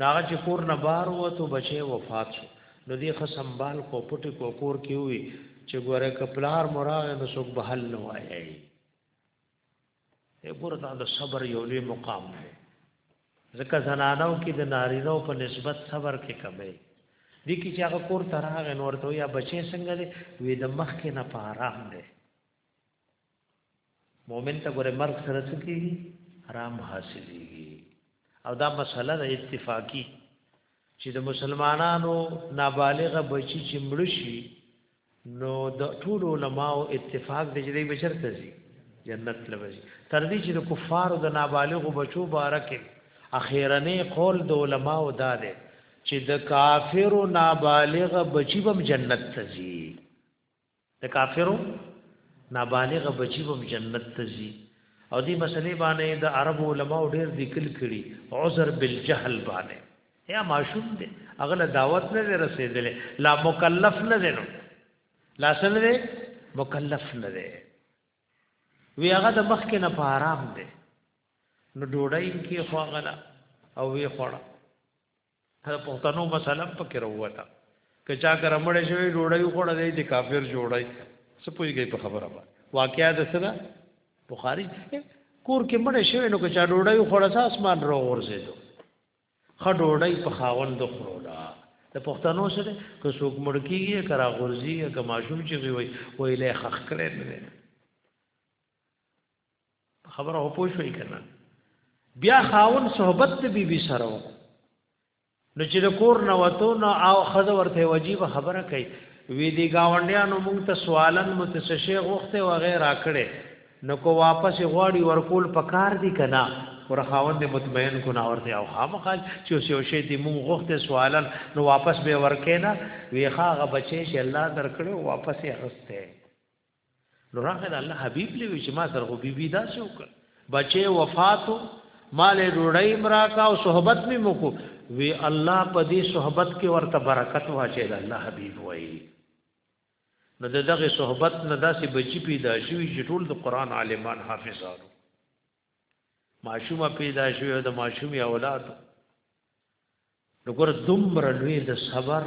S1: داغه چې کور نه بار وته بچي وفات شو نو دی خو سنبال کو پټي کو کور کې وي چې ګوره کپلار مراغه نو څوک بهل نه وایي یې ګوره دا د صبر یو لوی مقام دی ځکه زنانو کې د نارینو په نسبت صبر کې کمی دی کې چې هغه کور تراغه نور ته یا بچي څنګه دی وې د مخ کې نه پاره هم دی مؤمن ته ګوره مرګ سره څه کیږي آرام حاصلېږي او دا مسله د اتفاقی چې د مسلمانانو نابالغه بچی چې مړ شي نو د ټول علماو اتفاق د جدي بشر ته شي جنت لوي تر دې چې د کفارو د نابالغو بچو بارکه اخیرنه قول د علماو دا ده چې د کافرو نابالغه بچی بم جنت ته شي د کافرو نابالغ بچی هم جنت ته ځي او دې مسلې باندې د عرب علماء ډېر لیکل کړي عذر بالجهل باندې یا معشوم دې اغله دعوت نه رسیدلې لا مکلف نه دینو لا سره مکلف نه دی وی هغه د مخ کې نه په آرام دی نو ډوډۍ کې خوغلا او وی خوړه دا پښتنو مسله په کې وروته که چا کر مړ شوی ډوړی خوړه دی د کافر جوړی څه پویږي په خبره باندې واقعیا د سره بخاری کور کې مړ شوی نو که چا ډوړی خوړه سا اسمان رو ورزیدو خ ډوړی په خاوند خرولا د پښتنو سره که څوک مړ کیږي کرا غورځي که ماشوم چې وي ویلې خخ کړي نه خبره هو پوه شوي کنه بیا خاون صحبت د بیبي سره وکړو نو چې د کور نه وته نو او خزه ورته واجب خبره کوي وی دی گاونډیانو مونږ ته سوالن متسشه غوخته و غیر اکړه نو کو واپس غواړي ورکول پکار دی کنا ور خاون دې مطمئن کو نه ورته او خامخال چې اوس یو شی دې مونږ غوخته سوالن نو واپس به ورکې نه وی خاغه بچي چې الله درکړي واپس یې غسته نو راغه الله حبيب لوي چې ما سره خو بي بي دا څه وکړ بچي وفاتو مال ډوړی مراکا او صحبت می مکو وی الله په دې صحبت کې ورته برکت واچي دا الله حبيب وایي نو دغه صحبت نه داسې بچی پیدا شوی چې ټول د قران عالمان حافظانو معشومه پیدا شوی او د معشومي اولاد نو ګور دومره لوی د صبر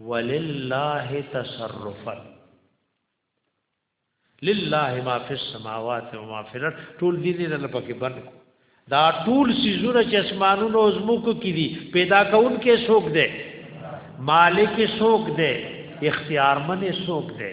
S1: ولله تصرفا لله ما فی السماوات و ما فی الارض ټول دین نه لپاره کې بند کو دا ټول سيزونه چې اسمانونو او زمکو کې دي پیدا کون کې څوک دی مالک څوک دی اختیارمن څوک دی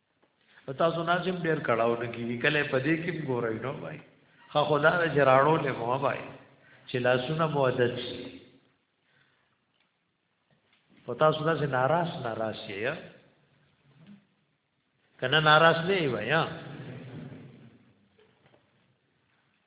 S1: تاسو ناظم ډیر کړهو نه کیږي کله په دې کې ګورای نو وای خو خدا نه جراړو له مو وای چې لاسونه مو عادت شي او تاسو داسې ناراض ناراض یې کنه ناراض نه وای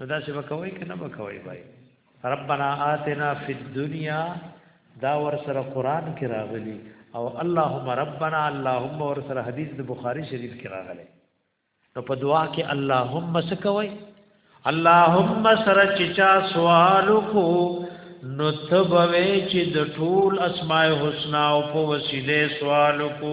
S1: نو دا څه وکوي کنه وکوي بای ربنا آتنا فی الدنیا دا ور سره قران کې راغلی او اللهم ربنا اللهم ور سره حدیث د بخاری شریف کې راغلی نو په دعا کې اللهم سکوي اللهم سره چې چا سوال کو نو تبوي چې د ټول اسماء الحسنا او په وسیله سوال کو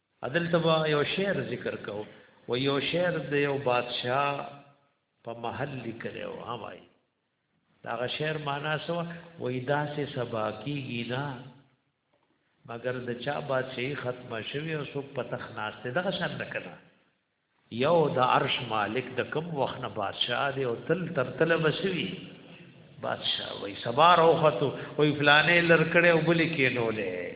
S1: دلته به یو شعر ذکر کو و یو شعر د یو بادشاه په محل لیکل او ها وای دا غ شعر معنا سو و ایدا سے سبا کیږي نه مگر د چا بادشاہي ختمه شوی او څوک پتخ ناشته دغه شان نکړه یو د عرش مالک د کم وخت نه بادشاہ دی او تل تر تل بسوي بادشاہ وای سبا روختو وای فلانه لړکړې او بل کې نولې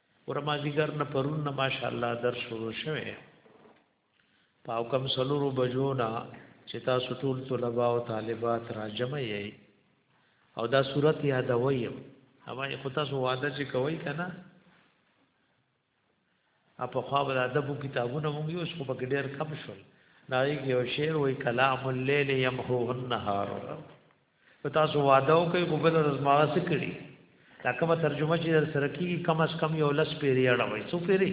S1: ورمازیګر نه پرون نه ماشاءالله در شروع شوه پاو کم سلورو بجو نه چې تاسو ټول طلبه او طالبات را جمع یې او دا صورت یادوي اما خو تاسو وعده چې کوي کنه اپ خو به ادب کتابونه مونږ یو څه په ډېر کم شول دا یو شعر وای کلام الليل يمحو النهار په تاسو وعده او کوي خو بل ورځ ما څه کړی دا کومه ترجمه چې در سره کی کم از کم یو لس پیری اړوي څو پیری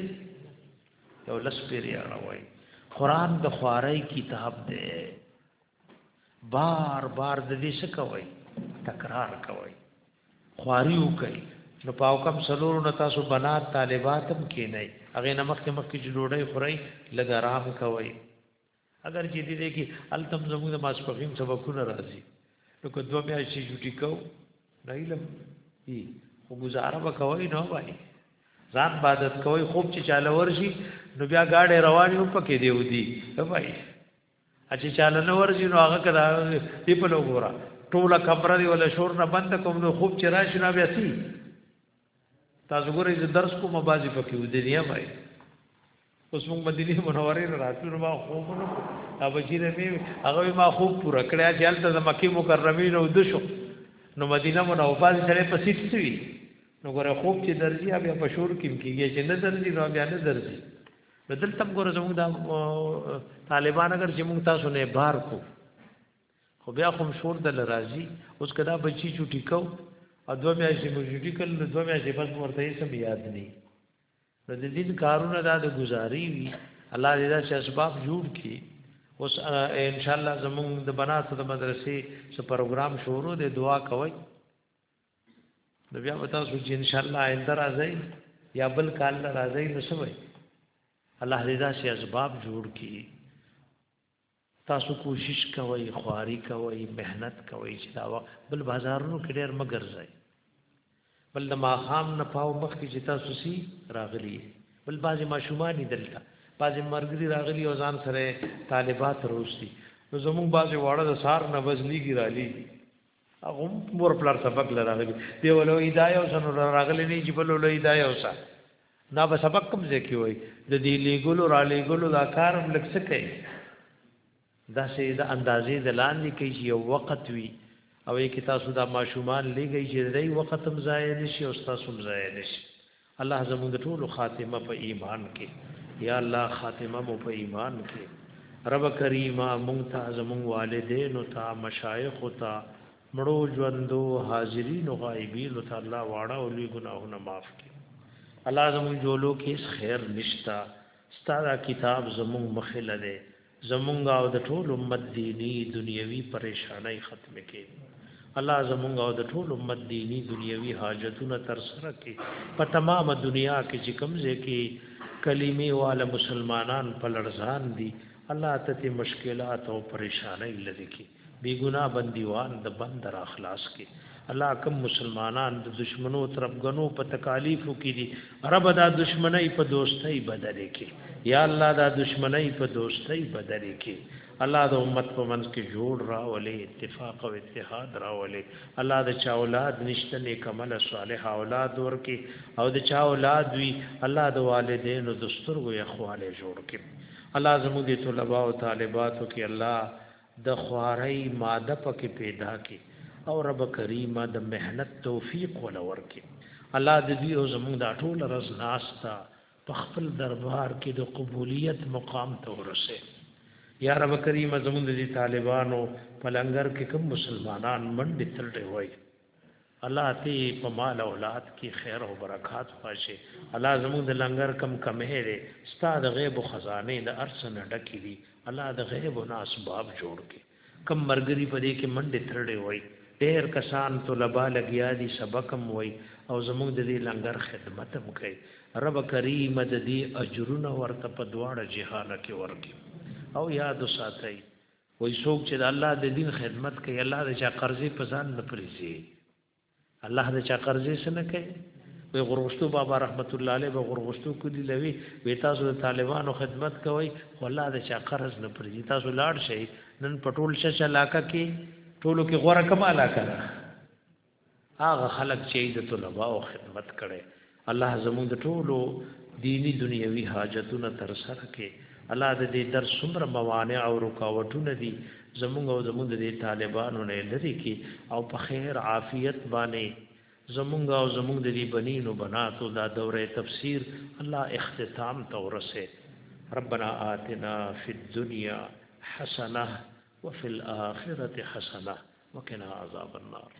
S1: یو لس پیری اړوي قران د خوارای کتاب دی بار بار د دې څه کوي تکرار کوي خواري وکي نو پاو کم سلور نه تاسو بنات طالباتم کې نه هغه نمک کې مخ کې جوړې خوري لګرام کوي اگر چې دې دې کې التم زموږ د ماسپخین سبقونه راځي نو که دوه میاشتې جوټی کو نه علم ای خو گزاره وکوي نه وای ځان عبادت کوي خوب چې چاله ورشي نو بیا گاډي رواني هم پکې دی ودی وای اچې چاله نه ورشي نو هغه کدا دی په لوګورا ټوله کمره دی ولا شور نه بند کوم نو خوب چې راشي نو بیا سي تاسو ګورئ چې درس کوم بازي پکې ودنیا مې اوس موږ مدینه منورې راتلو نو ما خوب نو دا بچی نه می هغه ما خوب پورا کړیا چې هلته د مکه مکرمه نو د شو نو مدینه منوره سره په سیټ سوي نو ګوره خوب چې درځي بیا په شور کې کیږي چې نه درځي نو بیا نه درځي نو دلته ګوره زموږ د طالبان اگر چې موږ تاسو نه بار کو خو بیا خو شور د لرازي اوس کدا بچی چټی کو او دوه میاشتې مو چټی کړل نو دوه میاشتې بس ورته یې سم یاد نه نو د دین کارونه دا د گزاري وي الله دې دا چې اسباب جوړ کړي اوس ان شاء الله زموږ د بنات د مدرسې څه پروګرام شروع دی دعا کوي نو بیا وتا سو چې ان شاء الله آینده راځي یا بل کال راځي نو سمي الله دې دا سي اسباب جوړ کړي تاسو کوشش کوئ خواري کوئ محنت کوئ چې دا وخت بل بازارونو کې ډېر مګرځئ بل د ماخام نه پاو مخ کې چې تاسو سي راغلي بل بازي ماشومان دلته بازي مرګري راغلي او ځان سره طالبات روستي نو زموږ بازي واړه د سار نه وزليږي رالي هغه مور پلار سبق لراغلی دی ولو هدايه اوس نو راغلی نه چې بل ولو هدايه اوس دا به سبق کوم ځکه وي د دې لیګلو را لیګلو دا کارم لک څه کوي دا سه د اندازې د لاندې کې یو وخت وي او یې کې تاسو دا ماشومان لګی چې دای وخت هم ضایع نشي او تاسو هم ضایع نشي الله زموږ د ټولو خاتمه په ایمان کې یا الله خاتمه مو په ایمان کې رب کریم مونږ ته زموږ والدین او تا مشایخ او تا مړو ژوندو حاضرین او غایبین او تعالی واړه او لوی ګناهونه معاف کړي الله زموږ جوړو کې خیر نشتا ستاره کتاب زموږ مخې لره زمونږ او د ټول امت دینی دنیوي پریشانای ختم کې الله زمونږ او د ټول امت دینی دنیوي حاجتونه تر سره کې په تمامه دنیا کې چې کوم ځای کې کلمې والا مسلمانان په لړزان دي الله ته مشکلات او پریشانای لري کې بی ګناه بندیوان د بند را خلاص کی الله کوم مسلمانان د دشمنو ترپګنو په تکالیفو کې دي رب دا دشمنی په دوستۍ بدل کې یا الله دا دشمنی په دوستۍ بدل کې الله د امت په منځ کې جوړ راولې اتفاق او اتحاد راولې الله د چا اولاد نشته نیک عمل صالح اولاد ورکې او د چا اولاد وی الله د والدینو د سترګو یې خواله جوړ کې الله زموږ د طلباء او طالباتو کې الله د خوارۍ ماده پکې پېدا کې او رب کریمه د محنت توفیق ولا ورکې الله د دوی او زمونږ دا ټول رز ناستا په خپل دربار کې د قبولیت مقام ته ورسه یا رب کریم زمونږ د طالبانو په لنګر کې کوم مسلمانان منډې ترډې وای الله تی په مال اولاد کې خیر او برکات واشه الله زموږ د لنګر کم کمه دی ستاد غیب خزانه د ارس نه ډکې دي الله د غیب نه اسباب جوړ کې کم مرګري په دې کې منډه ترړې وای ډېر کسان طلبه لګیا دي سبق هم وای او زموږ د دې لنګر خدمت هم کوي رب کریم د دې اجرونه ورته په دواړه جهان کې ورګي او یاد ساتي وای څوک چې د الله د دین خدمت کوي الله د چا قرضې په ځان نه پریزي الله د چا قرضې سره کوي وی غرغشتو بابا رحمت الله علیه به غرغشتو کلی لوي وی تاسو د طالبانو خدمت کوي خو الله د چا قرض نه پریزي تاسو لاړ شئ نن پټول شش علاقه کې ټولو کې غوړه کما علاقه ده هغه خلک چې د طلباء او خدمت کړي الله زموږ د ټولو دینی دنیوي حاجتونه تر سره کړي الله د دې در څومره موانع او رکاوټونه دي زموږ او زموږ د طالبانو نه لري کې او په خیر عافیت باندې زموږ او زموږ د دې بنینو بناتو دا دوره تفسیر الله اختتام ته ورسه ربنا آتنا فی الدنیا حسنه وفي الاخره حسنه وقنا عذاب النار